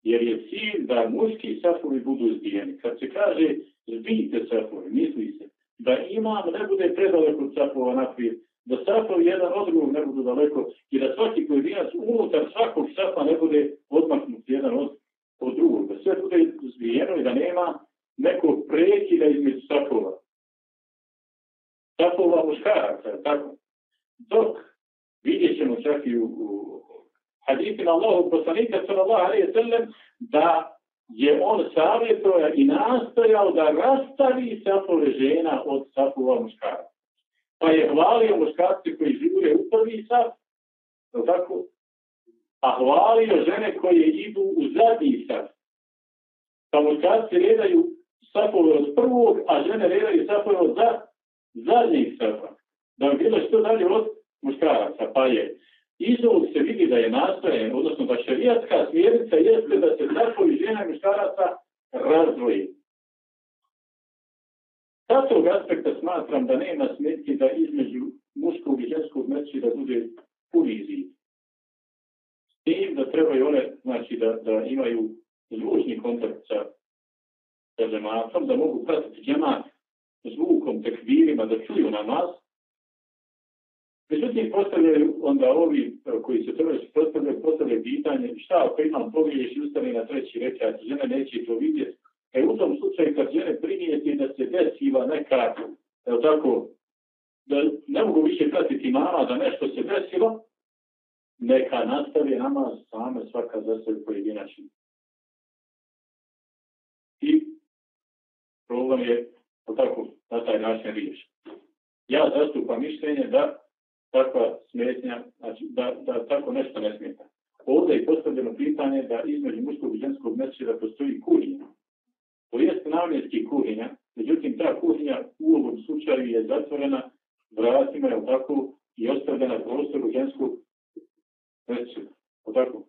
Jer je cilj da muški safovi budu zbijeni. Kad se kaže zbijte safovi, misli se da imam ne bude predaleko od safova naprijed, da safovi jedan od drugog ne budu daleko i da svaki pojedinac unutar svakog safa ne bude odmaknut jedan od, od drugog. Sve bude zbijeno i da nema nekog prekida između safova. Safova muškaraca, tako. Dok vidjet ćemo čak i u, u hadisima Allahog poslanika sallallahu alaihi sallam da je on savjetovao i nastojao da rastavi safove žena od safova muškaraca. Pa je hvalio muškarci koji žive u prvi saf, tako? a hvalio žene koje idu u zadnji saf. Pa muškarci redaju safove od prvog, a žene redaju safove od za, zadnjih safa. Da bi bilo što dalje od muškaraca. Pa je iz se vidi da je nastojen, odnosno da šarijatska smjernica jeste da se zakovi žena i muškaraca razdvoji. Sa tog aspekta smatram da nema smetnje da između muškog i ženskog meći da bude puni zid. S tim da trebaju one, znači da, da imaju zvučni kontakt sa, sa žematom, da mogu pratiti džemat zvukom, tekbirima, da čuju namaz, Međutim, postavljaju onda ovi koji se to već postavljaju, postavljaju pitanje šta ako imam pogriješ i ustane na treći rekat, žena neće to vidjeti. E u tom slučaju kad žene primijeti da se desiva neka, evo tako, da ne mogu više pratiti mama da nešto se desilo, neka nastavi nama same svaka za svoj pojedinačni. Problem je tako, na taj način riješen. Ja zastupam mišljenje da takva smetnja, znači da, da tako nešto ne smeta. Ovdje je postavljeno pitanje da između muškog i ženskog da postoji kuhinja. To jeste namjenski kuhinja, međutim ta kuhinja u ovom slučaju je zatvorena vratima, je tako, i ostavljena prostoru ženskog mečida. tako,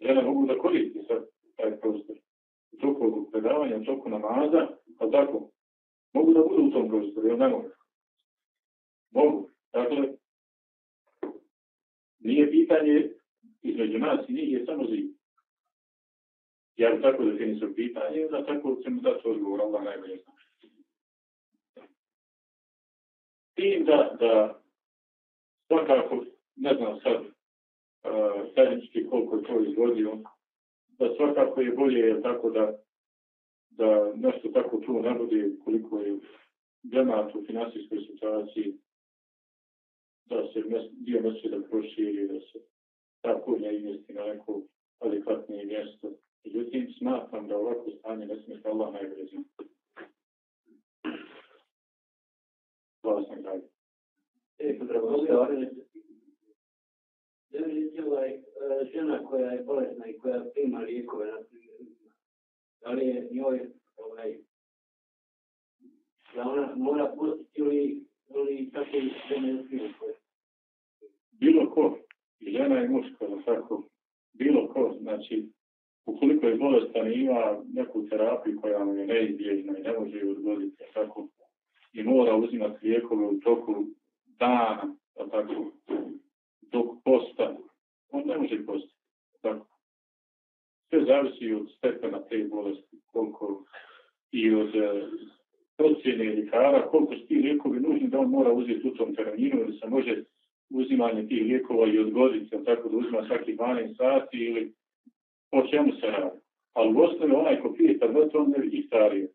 žena mogu da koristi sad taj prostor. U toku predavanja, u toku namaza, ali tako, mogu da budu u tom prostoru, jel ne mogu? Mogu. Dakle, nije pitanje između nas i njih je samo zid. Ja bi tako definisao pitanje, da tako ćemo dati odgovor, Allah najbolje zna. Tim da, da svakako, ne znam sad, uh, koliko je to izvodio, da svakako je bolje tako da da nešto tako tu ne bude koliko je džemat u finansijskoj situaciji da se dio da proširi, da se ta kulja izvesti na neko adekvatnije mjesto. Međutim, smatram da ovako stanje ne smije Allah najbolje zna. Hvala sam dalje. E, pozdravljam. ovaj, e, žena koja je bolesna i koja prima lijekove, da li je njoj, ovaj, da ona mora pustiti ili, ili tako i sve ne Bilo ko, žena i muška, tako, bilo ko, znači, ukoliko je bolestan ima neku terapiju koja mu je neizbježna i ne može ju odgoditi, tako, i mora uzimati lijekove u toku dana, tako, dok posta, on ne može postati. Tako. Sve zavisi od stepena te bolesti, koliko i od e, procjene ljekara, koliko su ti lijekovi nužni da on mora uzeti u tom terminu ili se može uzimanje tih lijekova i odgoditi, tako da uzima svaki 12 sati ili o čemu se radi. Ali u osnovi onaj ko pije tabletu, on ne vidi starije.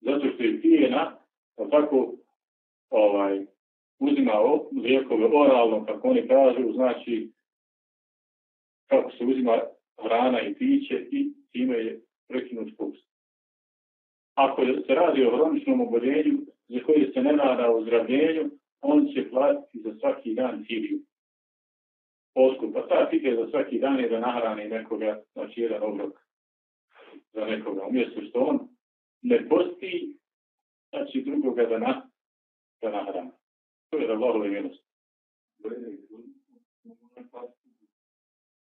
Zato što je pije na, tako, ovaj, uzima lijekove oralno, kako oni kažu, znači kako se uzima hrana i piće i time je prekinut post. Ako se radi o hroničnom oboljenju za koje se ne rada o zdravljenju, on će platiti za svaki dan filiju. Poskupa. Ta filija za svaki dan je da nahrani nekoga, znači jedan obrok za nekoga. Umjesto što on ne posti, znači drugoga da, na, da nahrani. To je milosti.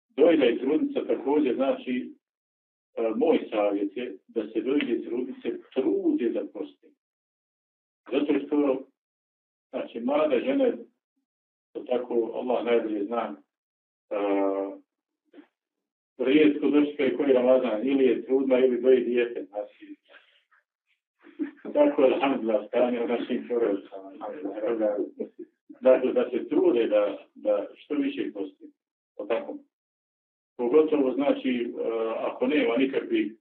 Dojda i trudnica također znači e, moj savjet je da se dojde i trudnice trude da posti. Zato što znači mlada žena tako Allah najbolje zna uh, rijetko dočekaju koji Ramazan ili je trudna ili doji dijete. Znači, tako je alhamdulillah stanje u našim porodicama. Dakle, da se trude da, da što više posti. Tako. Pogotovo znači, uh, ako nema nikakvih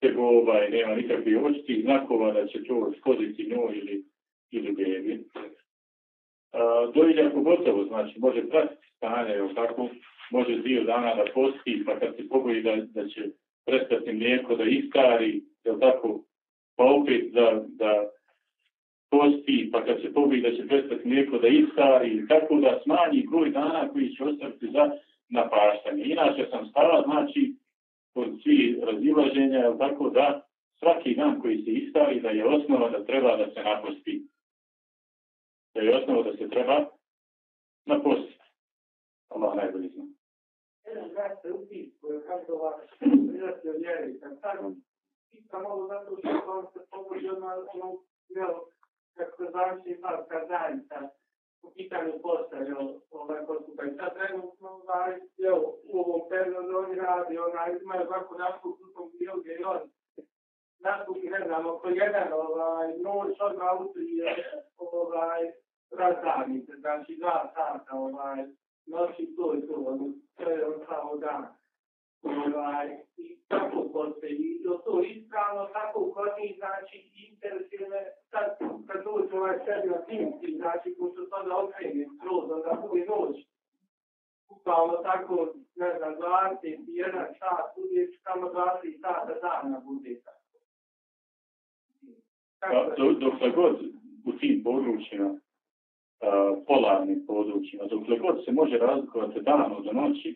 tegova i nema nikakvih očitih znakova da će to škoditi njoj ili, ili bebi. Uh, dojilja pogotovo, znači, može pratiti stanje, jel tako, može dio dana da posti, pa kad se pogoji da, da će prestati mlijeko da iskari, jel tako, pa opet da, da posti, pa kad se da će prestati mlijeko da iskari, tako da smanji broj dana koji će ostaviti za napaštanje. Inače sam stava, znači, kod svih razilaženja, tako da svaki dan koji se istavi da je osnova da treba da se naposti. Da je osnova da se treba napostiti. Allah najbolji zna. Jedan brat se upis koji kaže ovako, prijatelj vjeri, kad sam pita malo zato što on se pogodio na ono, jel, kako se završi parska zajednica, u pitanju posta, jel, ovaj postupa. I sad trenutno, ovaj, jel, u ovom periodu oni radi, onaj, imaju ovako nastup u tom dijelu gdje on nastupi, ne znam, oko jedan, ovaj, noć odmah utrije, ovaj, razdavnice, znači dva sata, ovaj, noći to i to, ono, to je on kao dan. Ovaj, I tako postoji, i to, to ispravno, tako kod njih, znači, me, sad, kad dođe ovaj sebi na timci, znači, ko se sada okrene, skroz, onda bude noć. Upravo tako, ne znam, 21 sat, uvijek samo 20 sata dana bude tako. Dok, dok god u tim područjima, uh, polarnim područjima, dok god se može razlikovati dan od noći,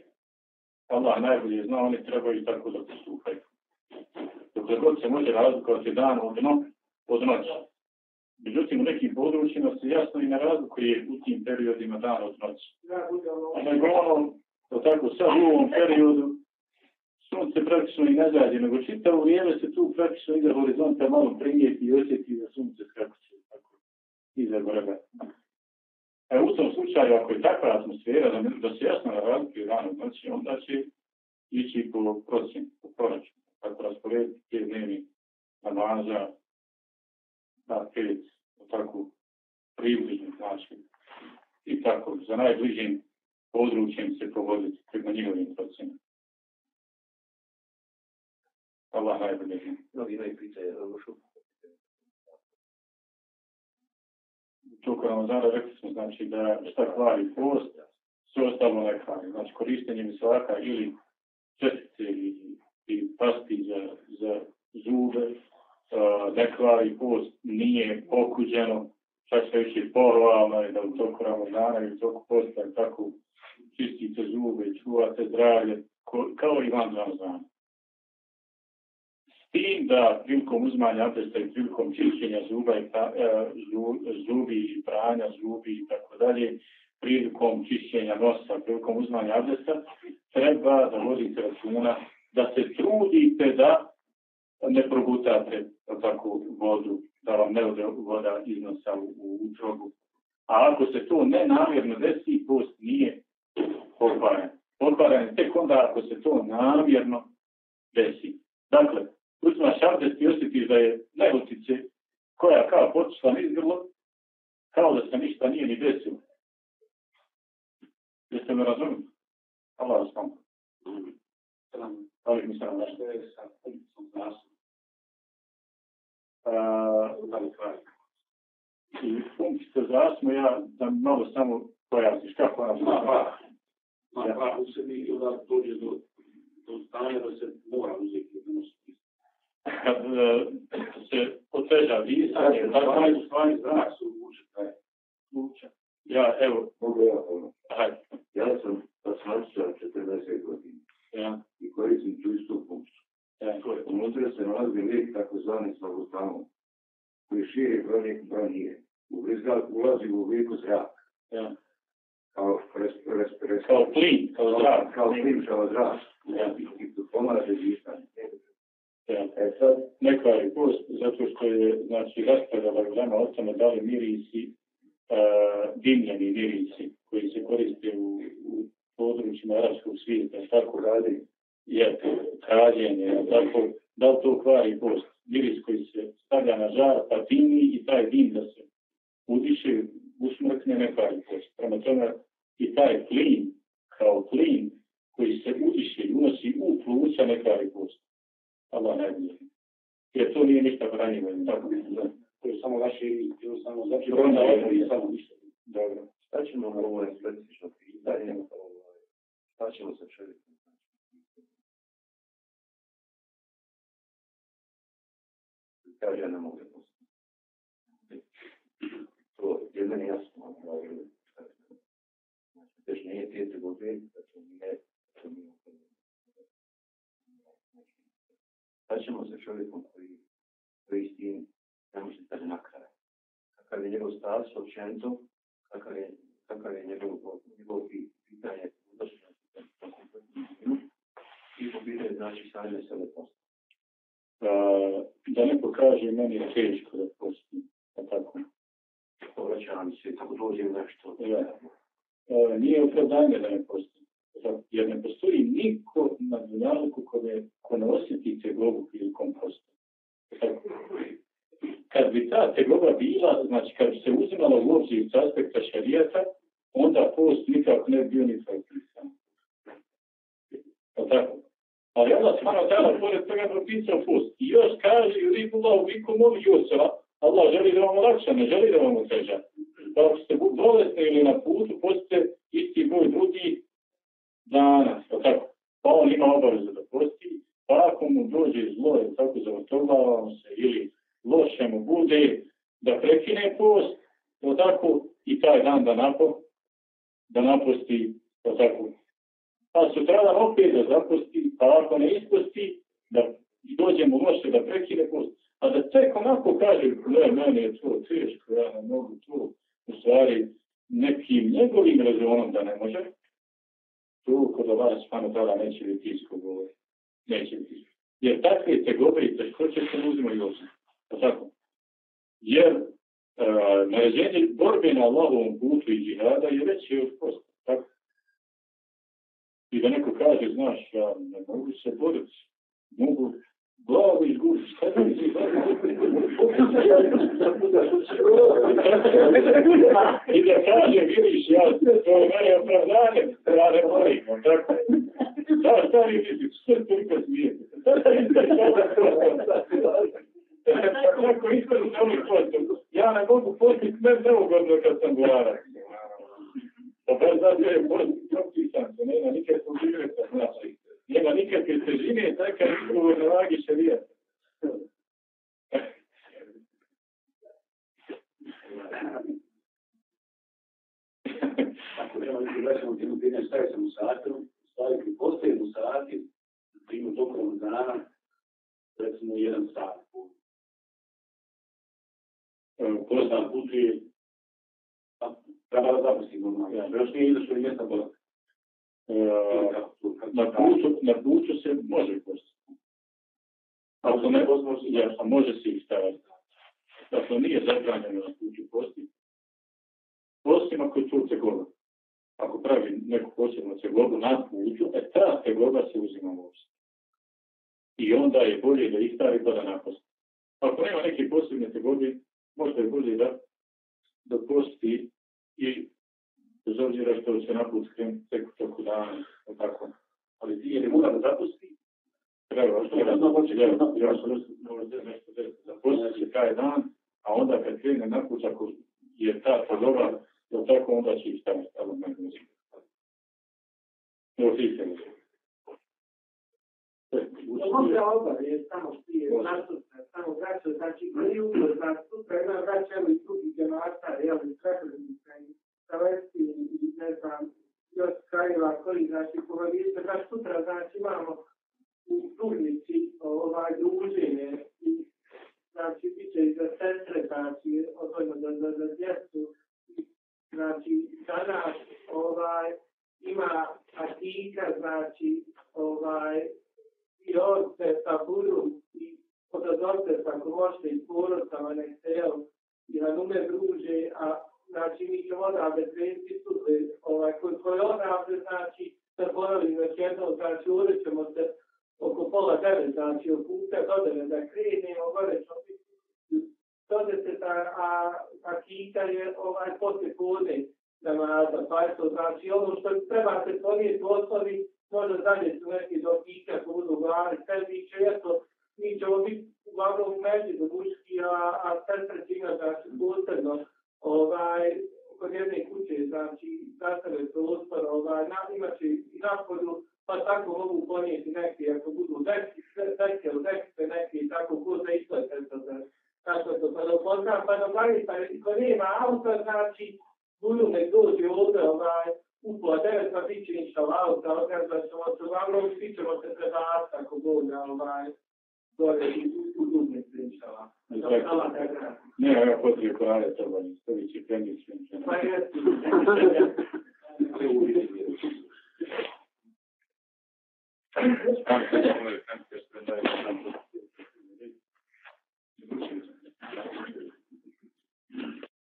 Allah najbolje zna, oni trebaju tako da postupaju. Dok god se može razlikovati dan od, no, od noći. Međutim, u nekim područjima se jasno i ne razlikuje u tim periodima dan od noći. Nego ono, to tako sad u ovom periodu, sunce praktično i ne zađe, nego čitavo vrijeme se tu praktično iza horizonta malo primijeti i osjeti da sunce skakuće tako iza vrbe. E, u tom slučaju, ako je takva atmosfera, da, da se jasno razlikuje dan od noći, onda će ići po procjenu, po proračunu. Tako rasporediti te dnevni namaza na pet, tako približnih znači. I tako, za najbližim područjem se povoditi prema njihovim procjenama. Allah najbolje. Mnogi imaju pitanje, Rošu. tokom Ramazana rekli smo znači da šta kvari post, sve ostalo ne kvari. Znači korištenje misvaka ili čestice i, i pasti za, za zube, ne kvari post, nije pokuđeno, čak sve više pohvalno je da u toku Ramazana i u toku posta tako čistite zube, čuvate zdravlje, kao i van Ramazana. Tim da prilikom uzmanja abdesta i prilikom čišćenja zuba i pra, uh, zubi i pranja zubi i tako dalje, prilikom čišćenja nosa, prilikom uzmanja abdesta, treba da vodite računa da se trudite da ne progutate takvu vodu, da vam ne ode voda iz nosa u, u utrobu. A ako se to nenamjerno desi, post nije. Pokvaren je tek onda ako se to namjerno desi. Dakle, uzmaš abdest i osjetiš da je nehotice koja kao potišla niz grlo, kao da se ništa nije ni desilo. Jeste me razumili? Allah vas pomoći. Ali mi sam nešto je sa funkcijom nasom. I funkcija zasmo, ja da malo samo pojasniš kako ona Ma, pa, ma, pa, u sebi i onda dođe do, do stanja da se mora uzeti da nositi. Kad uh, se oteža disanje, da stvari, u stvari zrak uvuče, taj slučaj. Ja, evo, Mogu ja ono. Ja sam pasvančar 40 godina Ja, i koristim tu istu funkciju. ja, je, unutra se nalazi lijek takozvani slavutamo, koji širi brojnik bronije. U brizgal ulazi u obliku zraka, ja. kao res, res, res, Kao plin, kao zrak. kao plin, kao zrak. Ja. I pomaže disanje. Sad, ne kvari post, zato što je, znači, raspravljala vrema o tome da li mirisi, uh, dimljeni mirisi koji se koriste u, u područjima arapskog svijeta, tako radi, je krađenje, tako, da li to kvari post, miris koji se stavlja na žar, pa dimi i taj dim da se udiše, usmrkne, ne kvari post. Prema tome, i taj plin, kao plin, koji se udiše i unosi u pluća, ne kvari post. Allah najbolje. Jer to nije ništa branjivo, tako da. To je samo vaši, jednostavno, znači, Brojna brojna odmah odmah i i samo samo ništa. Dobro. šta ćemo ovo specifično pitanje? Šta ćemo sa čovjekom? Kaže, ja ne mogu da. To je meni jasno. Znači, teš nije pijete vode, da to nije, to nije Šta ćemo sa čovjekom koji, koji s tim ne može da ne nakraje? Kakav je njegov stav s općenitom, kakav je, kakav je njegov, njegov pi- pitanje odnosno na kompletnu i po pitanju znači same sebe posta. Uh, da neko kaže meni je teško da postim, pa tako. Povraća mi se, kako dođe nešto. Ja. Uh, nije opravdanje da ne postim. Jer ne postoji niko na dunjalku ko ne, ko ne osjeti tegobu prilikom posta. Kad bi ta tegoba bila, znači kad bi se uzimala u obzir s aspekta šarijata, onda post nikako ne bi bio ni propisan. Tako. Ali Allah subhanahu ta'ala pored toga propisao post. I još kaže, yuridu Allahu bikum ul yusra. Allah želi da vam olakša, ne želi da vam oteža. Pa ako ste bolesni ili na putu, postite isti broj drugi dana. Pa tako. Pa on ima obavezu da posti. Pa ako mu dođe zlo, ili tako zavrtovava se, ili loše mu bude, da prekine post, pa tako, i taj dan da napo, da napusti, pa tako, pa sutradan opet da zapusti, pa ako ne ispusti, da dođe mu loše da prekine post, a da tek onako kaže, ne, meni je to teško, ja ne mogu to, u stvari, nekim njegovim rezonom da ne može, to kod Allah spano tada neće biti isko govori. Neće biti isko. Jer takve tegobe i teškoće se uzimaju obzir. Pa tako? Jer uh, naređenje borbe na Allahovom putu i džihada je veće od posta. Tako? I da neko kaže, znaš, ja ne mogu se boriti. Mogu glavu da mi I da kaže, vidiš, ja, to je mene opravdanje, ja ne borim. Tako? Da, šta vi mislite? Što je toliko smijete? Kako iskreno se oni postu. Ja ne mogu postiti ne neugodno kad sam govara. Pa baš zato je post propisan, se nema nikakvog igreta, znači. Nema nikakve težine, takav izgovor na vagi šarijata. Ako nema neki vraćamo jednu pitanje, stavio sam u satu, staviti postoje u sati, primu tokom dana, recimo jedan sat. Poznam putuje, treba da normalno. Još nije izašao i mjesta bola. Na putu, na putu se može postiti. Ako ne, ja, a može se ih staviti. Dakle, nije zabranjeno na putu postiti. Osim ako je tu tegoba. Ako pravi neku posebnu tegobu na putu, e ta tegoba se uzima u obzir. I onda je bolje da ih stavi pa da naposti. Ako nema neke posebne tegobe, možda je bolje da, da posti i bez obzira što se naput skrenu tek u toku dana, tako. Ali ti je li mora da zapusti? Treba, što je razno hoće da ja sam nešto. Zaposti se taj dan, a onda kad krene naput, ako je ta tegoba, jel tako, onda će ih staviti, ali ne znam. Evo, ti se ne Možda oba je samo prije nastupne, samo vraćaju, znači prvi ugor nastupa, jedna vraća evo i drugi generata, jel, i srebrnica i Savesti i ne znam, još krajeva koji, znači, povadite, znači sutra, znači imamo u Turnici ovaj druženje i znači bit će i za sestre, znači, odvojno za, za, za djecu, znači danas ovaj ima akika, znači ovaj i ovdje sa budu i odazovte se ako možete i porodcama nek se jel i na nume druže, a znači mi ćemo odavde presti sude, ovaj, koji, koji odavde, znači, zaboravim još jedno, znači, ovdje ćemo se oko pola devet, znači, od puta do devet, da krenemo, gore ćemo biti do deseta, a, a kita je ovaj posle podne namaza, pa je to, znači, ono što treba se ponijeti u osnovi, možda dalje su neki do kita, budu glavi, sve biće, eto, mi ćemo biti uglavnom u među muški, a, a će imati, znači, posebno, ovaj, kod jedne kuće, znači, zastave prostor, ovaj, na, imaće i napolju, pa tako mogu ponijeti neki, ako budu deski ili deske neki, tako ko za isplete, to da, tako to, pa do pozna, pa do glavi, pa ko nema auta, znači, budu nek dođe ovdje, ovaj, u pola devet, pa bit će ništa auta, organizovat ćemo se, uglavnom, svi ćemo se prebaciti, ako bude, ovaj, dole u dubnici, inša Не, я после пара этого не стою, чека не смешно. Понятно.